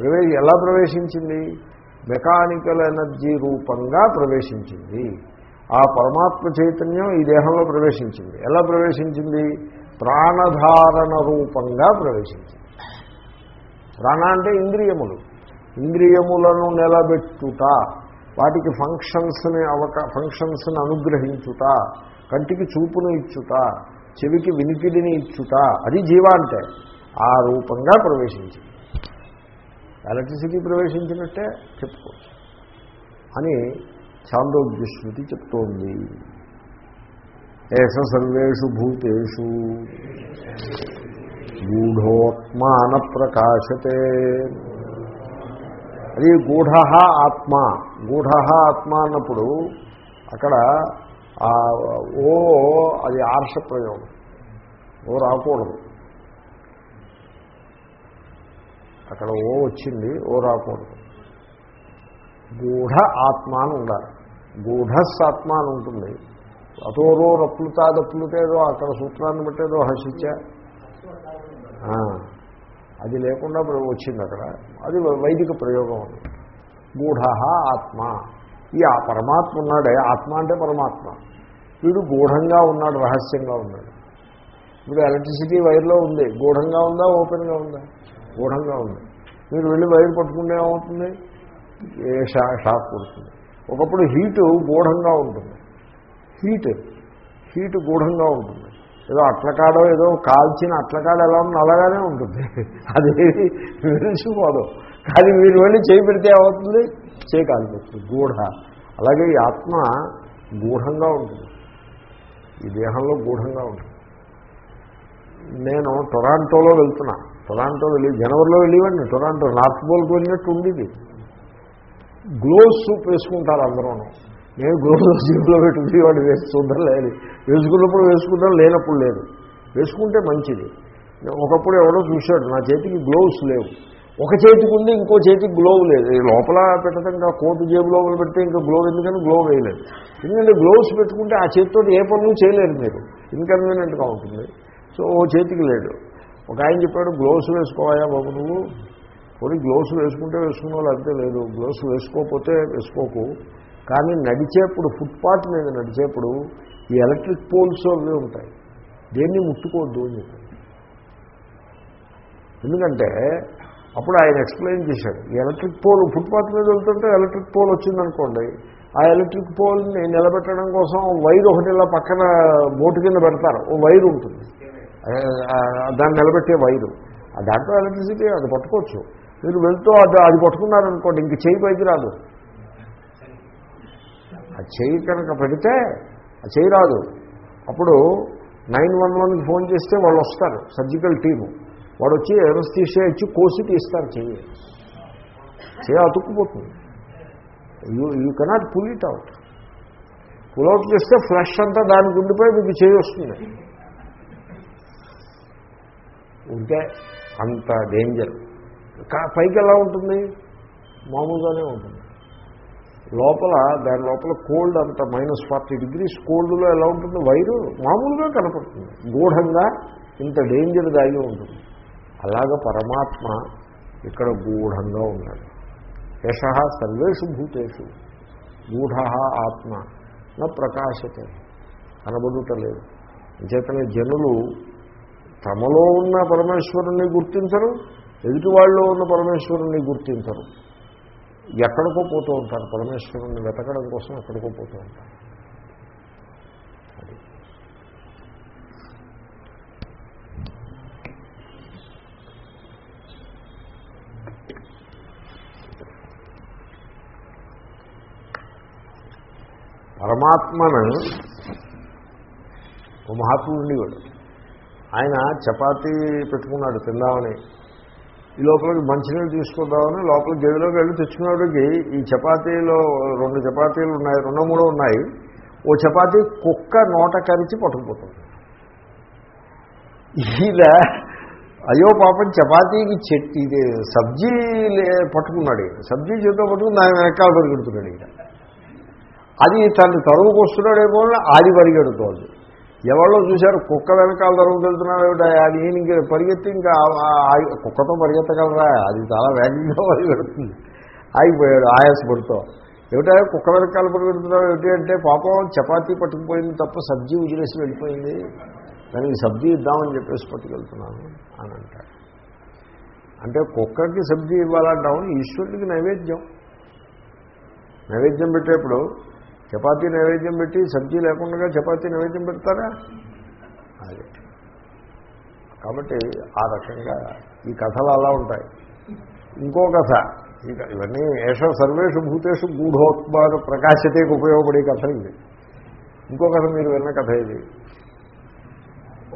ప్రవేశ ఎలా ప్రవేశించింది? మెకానికల్ ఎనర్జీ రూపంగా ప్రవేశించింది. ఆ పరమాత్మ చైతన్యం ఈ దేహంలో ప్రవేశించింది. ఎలా ప్రవేశించింది? ప్రాణధారణ రూపంగా ప్రవేశించింది. ప్రాణ అంటే ఇంద్రియములు. ఇంద్రియములను నిలబెట్టుట వాటికి ఫంక్షన్స్ని అవక ఫంక్షన్స్ని అనుగ్రహించుట కంటికి చూపును ఇచ్చుట చెవికి వినికిడిని ఇచ్చుట అది జీవ అంటే ఆ రూపంగా ప్రవేశించింది. ఎలక్ట్రిసిటీ ప్రవేశించినట్టే చెప్పుకోవచ్చు అని చాందోగ్య శృతి చెప్తోంది. ఏష సర్వేషు భూతేషు. గూఢోత్మాన ప్రకాశతే. అది గూఢ ఆత్మ. గూఢ ఆత్మ అన్నప్పుడు అక్కడ ఓ అది ఆర్ష ప్రయోగం. ఓ రాకూడదు. అక్కడ ఓ వచ్చింది ఓ రాకూడదు. గూఢ ఆత్మ అని ఉండాలి. గూఢస్సాత్మ అని ఉంటుంది. అతోరో రప్లుతా దప్లుతేదో అక్కడ సూత్రాన్ని బట్టేదో హర్షించా అది లేకుండా వచ్చింది అక్కడ. అది వైదిక ప్రయోగం అది. గూఢ ఆత్మ. ఈ ఆ పరమాత్మ ఉన్నాడే. ఆత్మ అంటే పరమాత్మ. వీడు గూఢంగా ఉన్నాడు రహస్యంగా ఉన్నాడు. ఇప్పుడు ఎలక్ట్రిసిటీ వైర్లో ఉంది. గూఢంగా ఉందా ఓపెన్గా ఉందా? గూఢంగా ఉంది. మీరు వెళ్ళి వైర్ పట్టుకుంటే ఏమవుతుంది? ఏ షా షాక్ కొడుతుంది. ఒకప్పుడు హీటు గూఢంగా ఉంటుంది. హీట్ హీట్ గూఢంగా ఉంటుంది. ఏదో అట్లకాడో ఏదో కాల్చిన అట్లకాడ ఎలా ఉంది అలాగానే ఉంటుంది. అది తెలిసిపోదు కానీ మీరు వెళ్ళి చేయి పెడితే ఏమవుతుంది? చేయి కాలిపోతుంది. గూఢ. అలాగే ఈ ఆత్మ గూఢంగా ఉంటుంది. ఈ దేహంలో గూఢంగా ఉంటుంది. నేను టొరాంటోలో వెళ్తున్నా. టొరాంటో వెళ్ళి జనవరిలో వెళ్ళివ్వండి టొరాంటో నార్త్ పోల్కి వెళ్ళినట్టు ఉండేది. గ్లోవ్స్ వేసుకుంటారు అందరూ నేను గ్లోవ్స్ జీబులో పెట్టుకుని వాడు వేసి లేదు వేసుకున్నప్పుడు వేసుకుంటాం లేనప్పుడు లేదు. వేసుకుంటే మంచిది. ఒకప్పుడు ఎవడో చూశాడు నా చేతికి గ్లోవ్స్ లేవు. ఒక చేతికి ఉంది ఇంకో చేతికి గ్లోవ్ లేదు. లోపల పెట్టడం ఇంకా కోటు జేబులో పెడితే ఇంకా గ్లోవ్ ఎందుకని గ్లోవ్ వేయలేదు. ఎందుకంటే గ్లోవ్స్ పెట్టుకుంటే ఆ చేతితో ఏ పనులు చేయలేరు మీరు. ఇన్కన్వీనియంట్గా ఉంటుంది. సో ఓ చేతికి లేడు ఒక ఆయన చెప్పాడు గ్లోవ్స్ వేసుకోవాయా బాబు నువ్వు? పోనీ గ్లోవ్స్ వేసుకుంటే వేసుకున్న అంతే లేదు. గ్లోవ్స్ వేసుకోకపోతే వేసుకోకు. కానీ నడిచేప్పుడు ఫుట్పాత్ మీద నడిచేప్పుడు ఈ ఎలక్ట్రిక్ పోల్స్ అవి ఉంటాయి. దేన్ని ముట్టుకోవద్దు అని ఎందుకంటే అప్పుడు ఆయన ఎక్స్ప్లెయిన్ చేశాడు. ఈ ఎలక్ట్రిక్ పోల్ ఫుట్పాత్ మీద వెళ్తుంటే ఎలక్ట్రిక్ పోల్ వచ్చిందనుకోండి ఆ ఎలక్ట్రిక్ పోల్ని నిలబెట్టడం కోసం వైర్ ఒకటి ఇలా పక్కన బోటు కింద పెడతారు. ఓ వైర్ ఉంటుంది. దాన్ని నిలబెట్టే వైరు. ఆ దాంట్లో ఎలక్ట్రిసిటీ అది పట్టుకోవచ్చు. మీరు వెళ్తూ అది అది పట్టుకున్నారనుకోండి ఇంక చేయి పైకి రాదు. ఆ చేయి కనుక పెడితే ఆ చేయి రాదు. అప్పుడు నైన్ వన్ వన్కి ఫోన్ చేస్తే వాళ్ళు వస్తారు సర్జికల్ టీము. వాడు వచ్చి ఎనస్థీషియా ఇచ్చి కోసి తీస్తారు చెయ్యి. చేయి అతుక్కుపోతుంది. You you cannot pull it out. Pull out చేస్తే ఫ్లష్ అంతా దాని ఉండిపోయి మీకు చేయి వస్తుంది. ఉంటే అంత డేంజర్ కా- పైకి ఎలా ఉంటుంది? మామూలుగానే ఉంటుంది. లోపల దాని లోపల కోల్డ్ అంత మైనస్ ఫార్టీ డిగ్రీస్ కోల్డ్లో ఎలా ఉంటుంది? వైరు మామూలుగా కనపడుతుంది. గూఢంగా ఇంత డేంజర్ దాగి ఉంటుంది. అలాగ పరమాత్మ ఇక్కడ గూఢంగా ఉన్నాడు. యశ సర్వేషు భూతేషు. గూఢ ఆత్మ. నా ప్రకాశతే. కనబడుటలేదు అంచేతనే జనులు తమలో ఉన్న పరమేశ్వరుణ్ణి గుర్తించరు ఎదుటి వాళ్ళలో ఉన్న పరమేశ్వరుణ్ణి గుర్తించరు. ఎక్కడికో పోతూ ఉంటారు పరమేశ్వరుణ్ణి వెతకడం కోసం ఎక్కడికో పోతూ ఉంటారు. పరమాత్మను ఓ మహాత్ముడు ఉండేవాడు. ఆయన చపాతీ పెట్టుకున్నాడు తిందామని. ఈ లోపలికి మంచినీళ్ళు తీసుకుందామని లోపల గదిలోకి వెళ్ళి తెచ్చుకునేవాడికి ఈ చపాతీలో రెండు చపాతీలు ఉన్నాయి రెండు మూడు ఉన్నాయి. ఓ చపాతీ కుక్క నోట కరిచి పట్టుకుపోతుంది. ఇలా అయ్యో పాపం చపాతీకి చెట్టు ఇది సబ్జీ లే- పట్టుకున్నాడు సబ్జీ చేతితో పట్టుకుని ఆయన వెనకాల పరిగెడుతున్నాడు ఇక అది తను తరువుకు వస్తున్నాడేమో అని ఆది పరిగెడుతోంది. ఎవరో చూశారు? కుక్క వెనకాల తరువుకు అది ఈయన ఇంక పరిగెత్తి ఇంకా కుక్కతో పరిగెత్తగలరా? అది చాలా వేగంగా పరిగెడుతుంది. ఆగిపోయాడు ఆయాసపడుతూ. ఏమిటా? కుక్క వెనకాల పరిగెడుతున్నాడు ఏమిటి అంటే పాపం చపాతీ పట్టుకుపోయింది తప్ప సబ్జీ వదిలేసి వెళ్ళిపోయింది. దానికి సబ్జీ ఇద్దామని చెప్పేసి పట్టుకెళ్తున్నాను అని అంటాడు. అంటే కుక్కకి సబ్జీ ఇవ్వాలంటాము ఈశ్వరుడికి నైవేద్యం. నైవేద్యం పెట్టేప్పుడు చపాతీ నైవేద్యం పెట్టి సబ్జీ లేకుండా చపాతీ నైవేద్యం పెడతారా? అదే. కాబట్టి ఆ రకంగా ఈ కథలు అలా ఉంటాయి. ఇంకో కథ ఈ ఇవన్నీ ఏష సర్వేషు భూతేషు గూఢోత్మాన ప్రకాశతకు ఉపయోగపడే కథ ఇది. ఇంకో కథ మీరు విన్న కథ ఇది.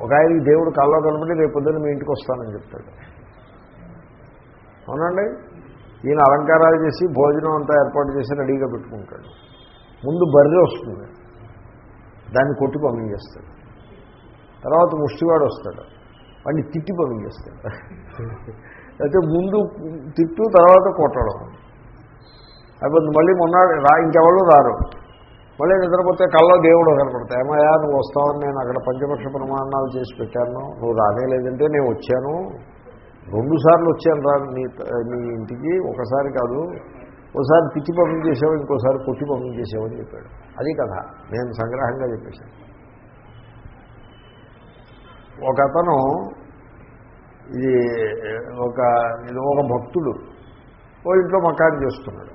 ఒక ఆయన దేవుడు కాల్లో కనబడి రేపు పొద్దున్న మీ ఇంటికి వస్తానని చెప్తాడు. అవునండి? ఈయన అలంకారాలు చేసి భోజనం అంతా ఏర్పాటు చేసి రెడీగా పెట్టుకుంటాడు. ముందు బర్రె వస్తుంది. దాన్ని కొట్టి పంపించేస్తాడు. తర్వాత ముష్టివాడు వస్తాడు. వాడిని తిట్టి పంపించేస్తాడు. అయితే ముందు తిట్టు తర్వాత కొట్టడం. అయిపోతుంది. మళ్ళీ మొన్న రా ఇంకెవరు రారు. మళ్ళీ నిద్రపోతే కళ్ళలో దేవుడు కనపడతాయి. ఏమయ్యా నువ్వు వస్తావని నేను అక్కడ పంచపక్ష ప్రమాణాలు చేసి పెట్టాను. నువ్వు రానే లేదంటే నేను వచ్చాను. రెండుసార్లు వచ్చాను రా నీ నీ ఇంటికి. ఒకసారి కాదు ఒకసారి పిచ్చి పంపిణీ చేసావు ఇంకోసారి కొట్టి పంపిణీ అని చెప్పాడు. అది కదా నేను సంగ్రహంగా చెప్పేశాను. ఒక అతను ఇది ఒక ఇది ఒక భక్తుడు ఓ ఇంట్లో మకాన్ చేస్తున్నాడు.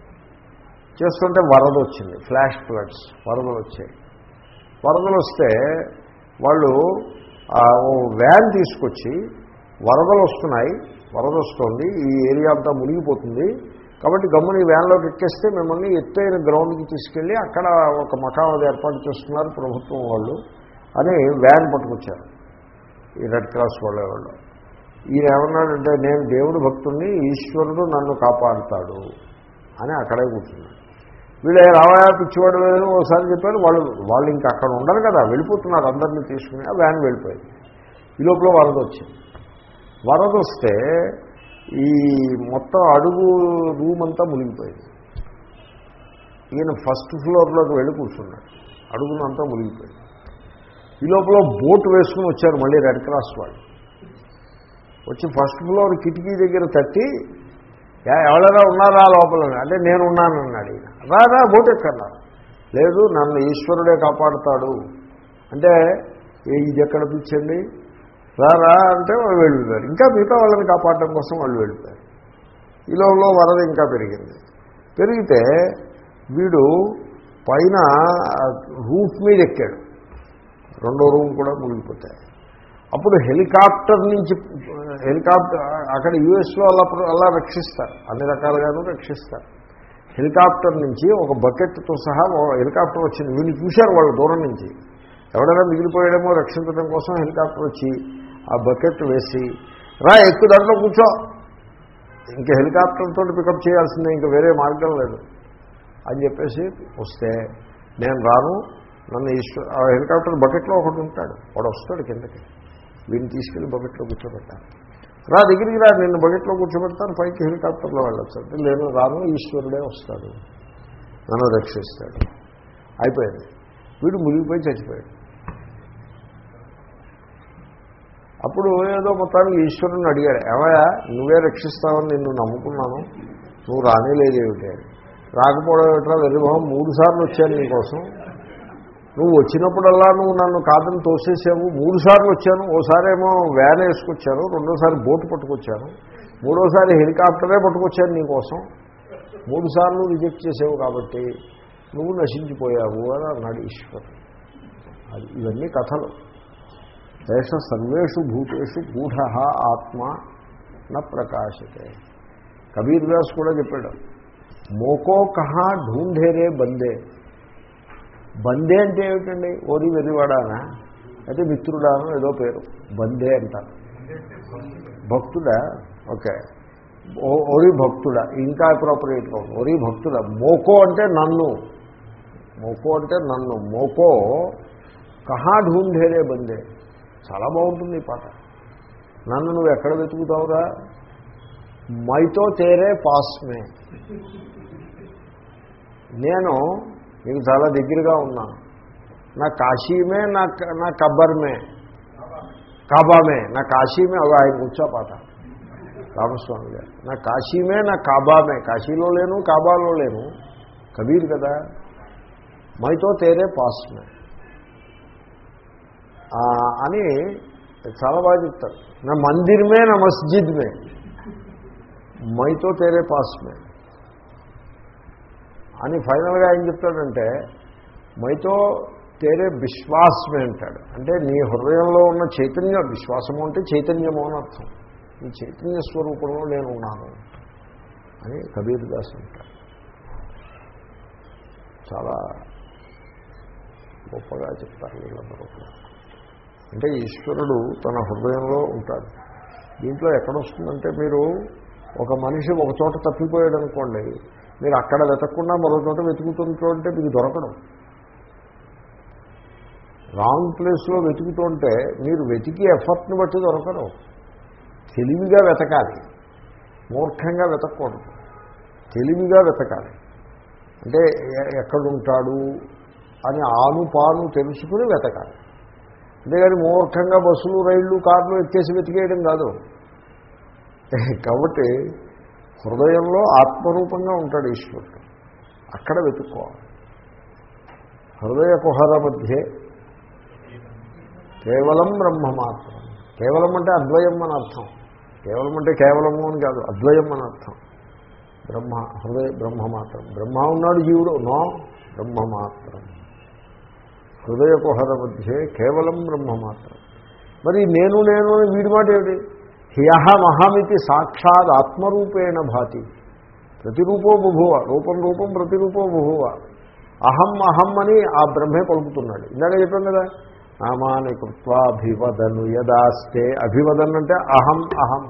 చేస్తుంటే వరద వచ్చింది ఫ్లాష్ ఫ్లడ్స్ వరదలు వచ్చాయి. వరదలు వస్తే వాళ్ళు ఓ వ్యాన్ తీసుకొచ్చి వరదలు వస్తున్నాయి వరద వస్తుంది ఈ ఏరియా అంతా మునిగిపోతుంది కాబట్టి గమ్ముని వ్యాన్లో వ్యాన్లోకి ఎక్కేస్తే మిమ్మల్ని ఎత్తైన గ్రౌండ్కి తీసుకెళ్ళి అక్కడ ఒక మకాం ఏర్పాటు చేస్తున్నారు ప్రభుత్వం వాళ్ళు అని వ్యాన్ పట్టుకొచ్చారు. ఈ రెడ్ క్రాస్ వాళ్ళ వాళ్ళు. ఈయన ఏమన్నాడంటే నేను దేవుడు భక్తుడిని ఈశ్వరుడు నన్ను కాపాడుతాడు అని అక్కడే కూర్చున్నాడు. వీళ్ళు రావాయా పిచ్చివాడు లేదని ఒకసారి చెప్పారు. వాళ్ళు వాళ్ళు ఇంకా అక్కడ ఉండరు కదా వెళ్ళిపోతున్నారు అందరినీ తీసుకుని ఆ వ్యాన్ వెళ్ళిపోయింది. ఈ లోపల వరద వచ్చింది. వరద వస్తే ఈ మొత్తం అడుగు రూమ్ అంతా మునిగిపోయింది. ఈయన ఫస్ట్ ఫ్లోర్లోకి వెళ్ళి కూర్చున్నాడు. అడుగునంతా మునిగిపోయింది. ఈ లోపల బోట్ వేసుకుని వచ్చారు మళ్ళీ రెడ్ క్రాస్ వాళ్ళు. వచ్చి ఫస్ట్ ఫ్లోర్ కిటికీ దగ్గర తట్టి ఎవరైనా ఉన్నారా లోపల? అంటే నేను ఉన్నానన్నాడు ఈయన. రాదా బోట్ ఎక్కడా లేదు నన్ను ఈశ్వరుడే కాపాడుతాడు. అంటే ఇది ఎక్కడ పిచ్చండి రారా అంటే వాళ్ళు వెళ్ళిపోయారు. ఇంకా మిగతా వాళ్ళని కాపాడడం కోసం వాళ్ళు వెళ్ళిపోయారు. ఈ లోపల వరద ఇంకా పెరిగింది. పెరిగితే వీడు పైన రూఫ్ మీద ఎక్కాడు. రెండో రూమ్ కూడా మునిగిపోతాయి అప్పుడు హెలికాప్టర్ నుంచి హెలికాప్టర్ అక్కడ యూఎస్లో అలా అలా రక్షిస్తారు. అన్ని రకాలుగాను రక్షిస్తారు. హెలికాప్టర్ నుంచి ఒక బకెట్తో సహా హెలికాప్టర్ వచ్చింది. వీళ్ళు చూశారు వాళ్ళు దూరం నుంచి. ఎవడైనా మిగిలిపోయడమో రక్షించడం కోసం హెలికాప్టర్ వచ్చి ఆ బకెట్ వేసి రా ఎక్కువ దాంట్లో కూర్చో. ఇంకా హెలికాప్టర్తో పికప్ చేయాల్సిందే ఇంకా వేరే మార్గం లేదు. అని చెప్పేసి వస్తే నేను రాను నన్ను ఈశ్వర ఆ హెలికాప్టర్ బకెట్లో ఒకటి ఉంటాడు వాడు వస్తాడు కిందకి. వీడిని తీసుకెళ్ళి బకెట్లో కూర్చోబెట్టాను రా దగ్గరికి రా నిన్ను బకెట్లో కూర్చోబెడతాను పైకి హెలికాప్టర్లో వెళ్ళొచ్చు. అంటే నేను రాను ఈశ్వరుడే వస్తాడు నన్ను రక్షిస్తాడు. అయిపోయింది. వీడు మునిగిపోయి చచ్చిపోయాడు. అప్పుడు ఏదో మొత్తానికి ఈశ్వరుని అడిగాడు ఏమయ్యా నువ్వే రక్షిస్తావని నిన్ను నమ్ముకున్నాను. నువ్వు రానేలేదేమిటి? రాకపోవడం ఏమిట్రా? వెర్రిమోహం మూడు సార్లు వచ్చాను నీకోసం నువ్వు వచ్చినప్పుడల్లా నువ్వు నన్ను కాదని తోసేసావు. మూడు సార్లు వచ్చాను. ఓసారేమో వ్యాన్ వేసుకొచ్చాను. రెండోసారి బోటు పట్టుకొచ్చాను. మూడోసారి హెలికాప్టరే పట్టుకొచ్చాను నీకోసం మూడు సార్లు రిజెక్ట్ చేసావు కాబట్టి నువ్వు నశించిపోయావు అని అన్నాడు ఈశ్వరుడు. అది ఇవన్నీ కథలు. ఏష సర్వేషు భూతేషు గూఢ ఆత్మ న ప్రకాశతే. కబీర్ దాస్ కూడా చెప్పాడు మోకో కహా ఢూంఢేరే బందే. బందే అంటే ఏమిటండి? ఓరి వెరివాడానా అయితే మిత్రుడాను ఏదో పేరు బందే అంటారు. భక్తుడా? ఓకే. ఓరి భక్తుడా ఇంకా అప్రోపరియేట్గా ఉంది. ఓరి భక్తుడా మోకో అంటే నన్ను. మోకో అంటే నన్ను. మోకో కహా ఢూంఢేరే బందే. చాలా బాగుంటుంది ఈ పాట. నన్ను నువ్వు ఎక్కడ వెతుకుతావురా? మైతో తేరే పాస్మే. నేను నీకు చాలా దగ్గరగా ఉన్నాను నా కాశీమే నా నా కబ్బర్మే. కాబామే. నా కాశీమే అవి ఆయన కూర్చో పాట. రామస్వామి గారు. నా కాశీమే నా కాబామే. కాశీలో లేను కాబాలో లేను. కబీర్ కదా. మైతో తేరే పాస్మే. అని చాలా బాగా చెప్తారు. నా మందిర్మే నా మస్జిద్ మే మైతో తేరే పాస్మే. అని ఫైనల్గా ఏం చెప్తాడంటే మైతో తేరే విశ్వాసమే అంటాడు. అంటే నీ హృదయంలో ఉన్న చైతన్య విశ్వాసము అంటే చైతన్యము అని అర్థం. ఈ చైతన్య స్వరూపంలో నేను ఉన్నాను అని కబీర్ దాస్ అంటాడు. చాలా గొప్పగా చెప్తారు వీళ్ళందరూ కూడా. అంటే ఈశ్వరుడు తన హృదయంలో ఉంటాడు. దీంట్లో ఎక్కడొస్తుందంటే మీరు ఒక మనిషి ఒక చోట తప్పిపోయాడు అనుకోండి మీరు అక్కడ వెతకకుండా మరో చోట వెతుకుతుంటుంటే మీకు దొరకడం. రాంగ్ ప్లేస్లో వెతుకుతుంటే మీరు వెతికి ఎఫర్ట్ని బట్టి దొరకరు తెలివిగా వెతకాలి. మూర్ఖంగా వెతకూడదు. తెలివిగా వెతకాలి. అంటే ఎక్కడుంటాడు అని ఆను పాను తెలుసుకుని వెతకాలి. అంతేగాని మూర్ఖంగా బస్సులు రైళ్ళు కార్లు ఎక్కేసి వెతికేయడం కాదు. కాబట్టి హృదయంలో ఆత్మరూపంగా ఉంటాడు ఈశ్వరుడు. అక్కడ వెతుక్కోవాలి. హృదయ కుహర మధ్య కేవలం బ్రహ్మ మాత్రం కేవలం అంటే అద్వయం అని అర్థం. కేవలం అంటే కేవలము అని కాదు అద్వయం అని అర్థం. బ్రహ్మ హృదయ బ్రహ్మ మాత్రం బ్రహ్మ ఉన్నాడు జీవుడు. నో బ్రహ్మ మాత్రం హృదయకుహర మధ్యే కేవలం బ్రహ్మ మాత్రం మరి నేను నేను అని వీడి మాట ఏమిటి? హ్యహ మహామితి సాక్షాత్ ఆత్మరూపేణ భాతి. ప్రతిరూపో బుభువ రూపం రూపం ప్రతిరూపో బుభువ అహం అహం అని ఆ బ్రహ్మే పలుకుతున్నాడు. ఇందాక చెప్పాం కదా నామాని కృత్వాభివదను యదాస్తే. అభివదన్ అంటే అహం అహం.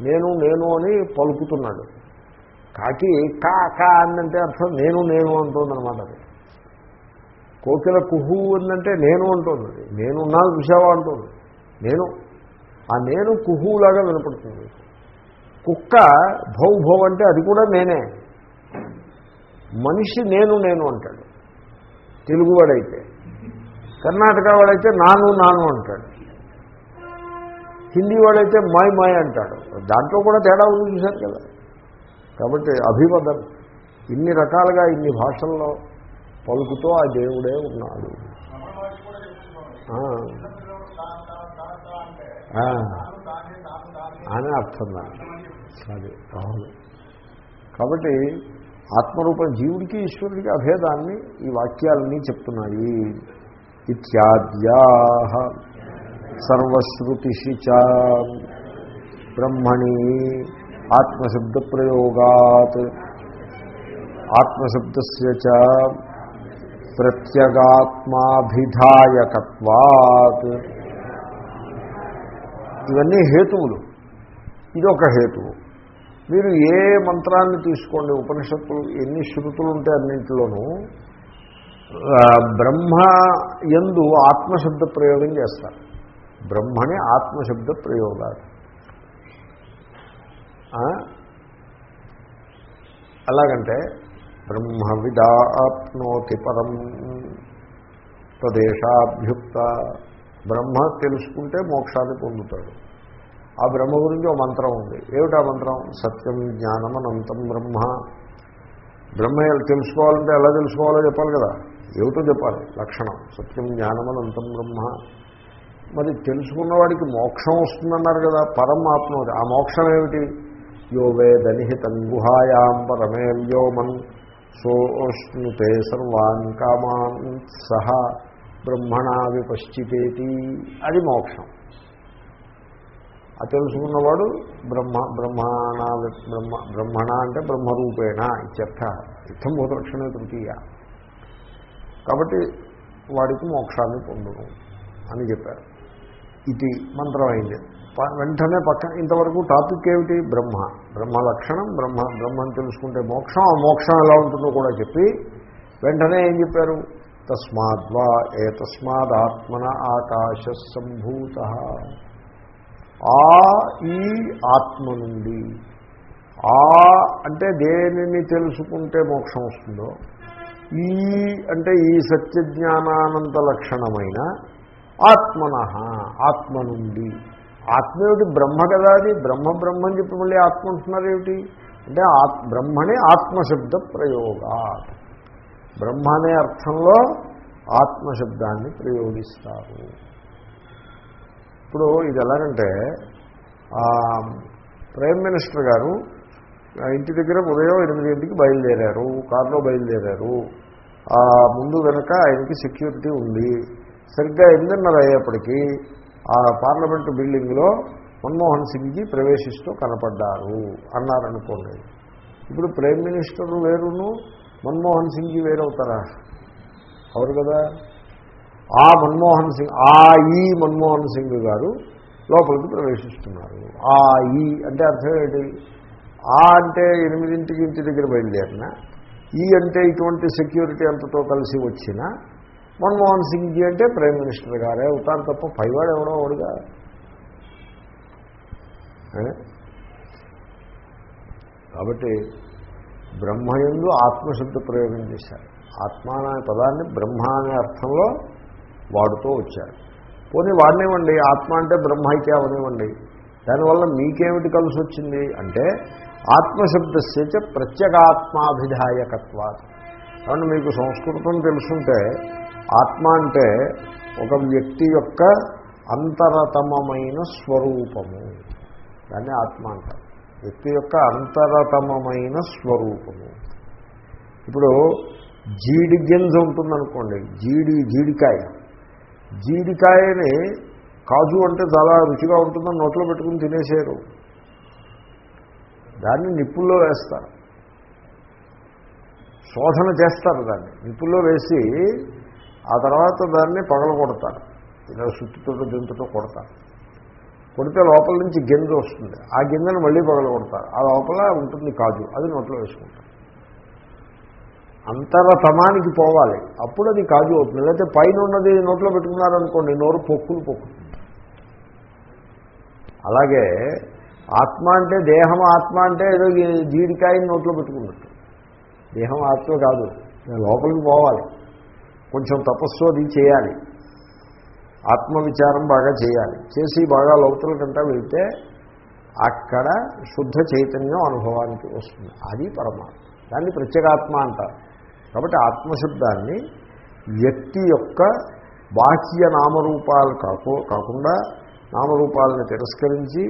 నేను నేను అని పలుకుతున్నాడు. కాకి కా కా అన్నంటే అర్థం నేను నేను అంటుందన్నమాట అది. కోకిల కుహు ఉందంటే నేను అంటుంది. అది. నేను చూసావా అంటుంది. నేను ఆ నేను కుహులాగా వినపడుతుంది. కుక్క భౌ భౌ అంటే అది కూడా నేనే. మనిషి నేను నేను అంటాడు. తెలుగువాడైతే. కర్ణాటక వాడైతే నాను నాను అంటాడు. హిందీ వాడైతే మాయ్ మాయ్ అంటాడు. దాంట్లో కూడా తేడా ఉంది చూశారు కదా. కాబట్టి అభివదం ఇన్ని రకాలుగా ఇన్ని భాషల్లో పలుకుతో ఆ దేవుడే ఉన్నాడు. అని అర్థం దాన్ని అది కాబట్టి ఆత్మరూప జీవుడికి ఈశ్వరుడికి అభేదాన్ని ఈ వాక్యాలన్నీ చెప్తున్నాయి. ఇత్యాద్యా సర్వశ్రుతి బ్రహ్మణి ఆత్మశబ్ద ప్రయోగాత్ ఆత్మశబ్దస్య చ ప్రత్యగాత్మాభిధాయకత్వాత్. ఇవన్నీ హేతువులు. ఇది ఒక హేతువు మీరు ఏ మంత్రాన్ని తీసుకోండి ఉపనిషత్తులు ఎన్ని శృతులు ఉంటే అన్నింటిలోనూ బ్రహ్మ ఎందు ఆత్మశబ్ద ప్రయోగం చేస్తారు. బ్రహ్మని ఆత్మశబ్ద ప్రయోగాలు. అలాగంటే బ్రహ్మ విదాప్నోతి పరం. ప్రదేశాభ్యుక్త బ్రహ్మ తెలుసుకుంటే మోక్షాన్ని పొందుతాడు. ఆ బ్రహ్మ గురించి ఒక మంత్రం ఉంది. ఏమిటా మంత్రం? సత్యం జ్ఞానం అనంతం బ్రహ్మ. బ్రహ్మ ఎలా తెలుసుకోవాలంటే ఎలా తెలుసుకోవాలో చెప్పాలి కదా? ఏమిటో చెప్పాలి. లక్షణం. సత్యం జ్ఞానం అనంతం బ్రహ్మ. మరి తెలుసుకున్నవాడికి మోక్షం వస్తుందన్నారు కదా? పరం ఆత్మవుతుంది ఆ మోక్షం ఏమిటి? యో వేదనిహితం గుహాయాం పరమే వ్యోమన్ సోష్ణుతే సర్వాన్ కామాన్ సహ బ్రహ్మణా విపశ్చితేతి అది మోక్షం. ఆ తెలుసుకున్నవాడు బ్రహ్మ బ్రహ్మణ బ్రహ్మ బ్రహ్మణ అంటే బ్రహ్మరూపేణ ఇత్యర్థ. ఇత్తం భూతలక్షణ తృతీయ. కాబట్టి వాడికి మోక్షాన్ని పొందును అని చెప్పారు. ఇది మంత్రం అయింది వెంటనే పక్కన ఇంతవరకు టాపిక్ ఏమిటి? బ్రహ్మ. బ్రహ్మ లక్షణం బ్రహ్మ బ్రహ్మని తెలుసుకుంటే మోక్షం ఆ మోక్షం ఎలా ఉంటుందో కూడా చెప్పి వెంటనే ఏం చెప్పారు? తస్మాద్వా ఏ తస్మాదాత్మన ఆకాశ సంభూత ఆ ఈ ఆత్మ నుండి ఆ అంటే దేనిని తెలుసుకుంటే మోక్షం వస్తుందో ఈ అంటే ఈ సత్యజ్ఞానానంత లక్షణమైన ఆత్మన ఆత్మ నుండి. ఆత్మ ఏమిటి? బ్రహ్మ కదా అది. బ్రహ్మ బ్రహ్మ అని చెప్పి మళ్ళీ ఆత్మ అంటున్నారు ఏమిటి? అంటే ఆత్ బ్రహ్మనే ఆత్మశబ్ద ప్రయోగా. బ్రహ్మ అనే అర్థంలో ఆత్మశబ్దాన్ని ప్రయోగిస్తారు. ఇప్పుడు ఇది ఎలాగంటే ప్రైమ్ మినిస్టర్ గారు ఇంటి దగ్గర ఉదయం ఎనిమిది గంటకి బయలుదేరారు. కారులో బయలుదేరారు. ముందు కనుక ఆయనకి సెక్యూరిటీ ఉంది. సరిగ్గా ఎనిమిదిన్నర అయ్యేప్పటికీ ఆ పార్లమెంటు బిల్డింగ్లో మన్మోహన్ సింగ్జీ ప్రవేశిస్తూ కనపడ్డారు అన్నారనుకోండి. ఇప్పుడు ప్రైమ్ మినిస్టర్ వేరును మన్మోహన్ సింగ్జీ వేరవుతారా? అవరు కదా. ఆ మన్మోహన్ సింగ్ ఆ ఈ మన్మోహన్ సింగ్ గారు లోపలికి ప్రవేశిస్తున్నారు. ఆ ఈ అంటే అర్థం ఏంటి? ఆ అంటే ఎనిమిదింటికి ఇంటి దగ్గర బయలుదేరిన? ఈ అంటే ఇటువంటి సెక్యూరిటీ అంతతో కలిసి వచ్చిన? మన్మోహన్ సింగ్ జీ అంటే ప్రైమ్ మినిస్టర్ గారే. అవుతారు తప్ప పైవాడు ఎవడో వాడుగా. కాబట్టి బ్రహ్మయందు ఆత్మశబ్ద ప్రయోగం చేశారు. ఆత్మ అనే పదాన్ని బ్రహ్మ అనే అర్థంలో వాడుతూ వచ్చారు. పోనీ వాడినివ్వండి ఆత్మ అంటే బ్రహ్మ అయితే అవనివ్వండి. దానివల్ల మీకేమిటి కలిసి వచ్చింది? అంటే ఆత్మశబ్దస్య ప్రత్యేగాత్మాభిధాయకత్వాత్. కాబట్టి మీకు సంస్కృతం తెలుసుంటే ఆత్మ అంటే ఒక వ్యక్తి యొక్క అంతరతమమైన స్వరూపము. దాన్ని ఆత్మ అంటారు. వ్యక్తి యొక్క అంతరతమమైన స్వరూపము. ఇప్పుడు జీడి గింజ ఉంటుందనుకోండి జీడి జీడికాయ. జీడికాయని కాజు అంటే చాలా రుచిగా ఉంటుందని నోట్లో పెట్టుకుని తినేసారు దాన్ని నిప్పుల్లో వేస్తారు. శోధన చేస్తారు దాన్ని. నిప్పుల్లో వేసి ఆ తర్వాత దాన్ని పగల కొడతారు. ఇలా సుత్తితో దింతుతో కొడతారు. కొడితే లోపల నుంచి గింజ వస్తుంది. ఆ గింజను మళ్ళీ పగల కొడతారు. ఆ లోపల ఉంటుంది కాజు. అది నోట్లో వేసుకుంటారు. అంతరతమానికి పోవాలి. అప్పుడు అది కాజు అవుతుంది. లేకపోతే పైన ఉన్నది నోట్లో పెట్టుకున్నారనుకోండి నోరు పొక్కులు పొక్కుతుంది. అలాగే ఆత్మ అంటే దేహం ఆత్మ అంటే ఏదో జీడికాయని నోట్లో పెట్టుకున్నట్టు. దేహం ఆత్మ కాదు. లోపలికి పోవాలి. కొంచెం తపస్సు అది చేయాలి. ఆత్మవిచారం బాగా చేయాలి. చేసి బాగా లోతుల కంటా వెళ్తే అక్కడ శుద్ధ చైతన్యం అనుభవానికి వస్తుంది. అది పరమాత్మ. దాన్ని ప్రత్యేకాత్మ అంటారు. కాబట్టి ఆత్మశబ్దాన్ని వ్యక్తి యొక్క బాహ్య నామరూపాలు కాకు కాకుండా నామరూపాలను తిరస్కరించి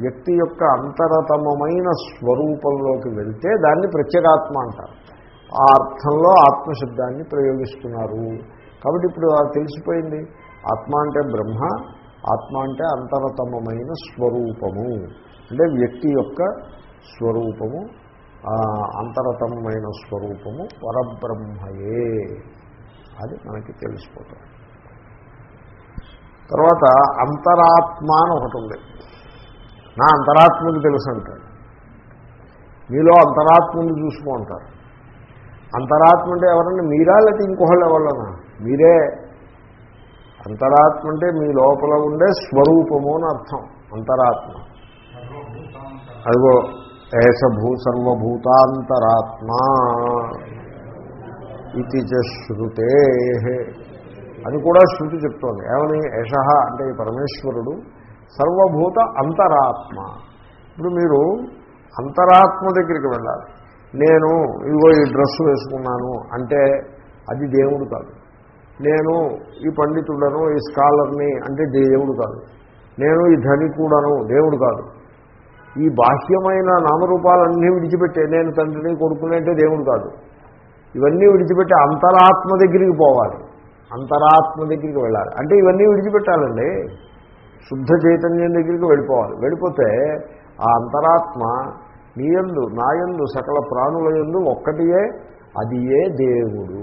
వ్యక్తి యొక్క అంతరతమమైన స్వరూపంలోకి వెళ్తే దాన్ని ప్రత్యేకాత్మ అంటారు. ఆ అర్థంలో ఆత్మశబ్దాన్ని ప్రయోగిస్తున్నారు. కాబట్టి ఇప్పుడు తెలిసిపోయింది. ఆత్మ అంటే బ్రహ్మ ఆత్మ అంటే అంతరతమమైన స్వరూపము. అంటే వ్యక్తి యొక్క స్వరూపము ఆ అంతరతమమైన స్వరూపము పరబ్రహ్మయే. అది మనకి తెలిసిపోతుంది. తర్వాత అంతరాత్మ అని ఒకటి ఉంది. నా అంతరాత్మకి తెలుసు అంటాడు మీలో అంతరాత్మని చూసుకుంటారు అంతరాత్మ అంటే ఎవరన్నా మీరా లేకపోతే ఇంకొకళ్ళు ఎవరన్నా? మీరే. అంతరాత్మ అంటే మీ లోపల ఉండే స్వరూపము అని అర్థం. అంతరాత్మ. అదిగో ఏషభూ సర్వభూతాంతరాత్మ ఇది శృతే. అని కూడా శృతి చెప్తోంది. ఏమని? ఏష అంటే ఈ పరమేశ్వరుడు సర్వభూత అంతరాత్మ. ఇప్పుడు మీరు అంతరాత్మ దగ్గరికి వెళ్ళాలి. నేను ఇదిగో ఈ డ్రెస్ వేసుకున్నాను అంటే అది దేవుడు కాదు. నేను ఈ పండితుడను ఈ స్కాలర్ని అంటే దేవుడు కాదు. నేను ఈ ధనికుడను దేవుడు కాదు. ఈ బాహ్యమైన నామరూపాలన్నీ విడిచిపెట్టే నేను తండ్రిని కొడుకుని అంటే దేవుడు కాదు. ఇవన్నీ విడిచిపెట్టి అంతరాత్మ దగ్గరికి పోవాలి. అంతరాత్మ దగ్గరికి వెళ్ళాలి. అంటే ఇవన్నీ విడిచిపెట్టాలండి. శుద్ధ చైతన్యం దగ్గరికి వెళ్ళిపోవాలి. వెళ్ళిపోతే ఆ అంతరాత్మ నీయందు నాయందు సకల ప్రాణుల యందు ఒక్కటియే అది ఏ దేవుడు?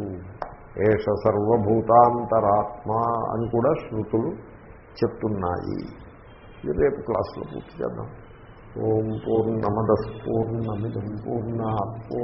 ఏష సర్వభూతాంతరాత్మ అని కూడా శృతులు చెప్తున్నాయి. ఇది రేపు క్లాసులో పూర్తి చేద్దాం. ఓం పూర్ణమద పూర్ణమిదం పూర్ణ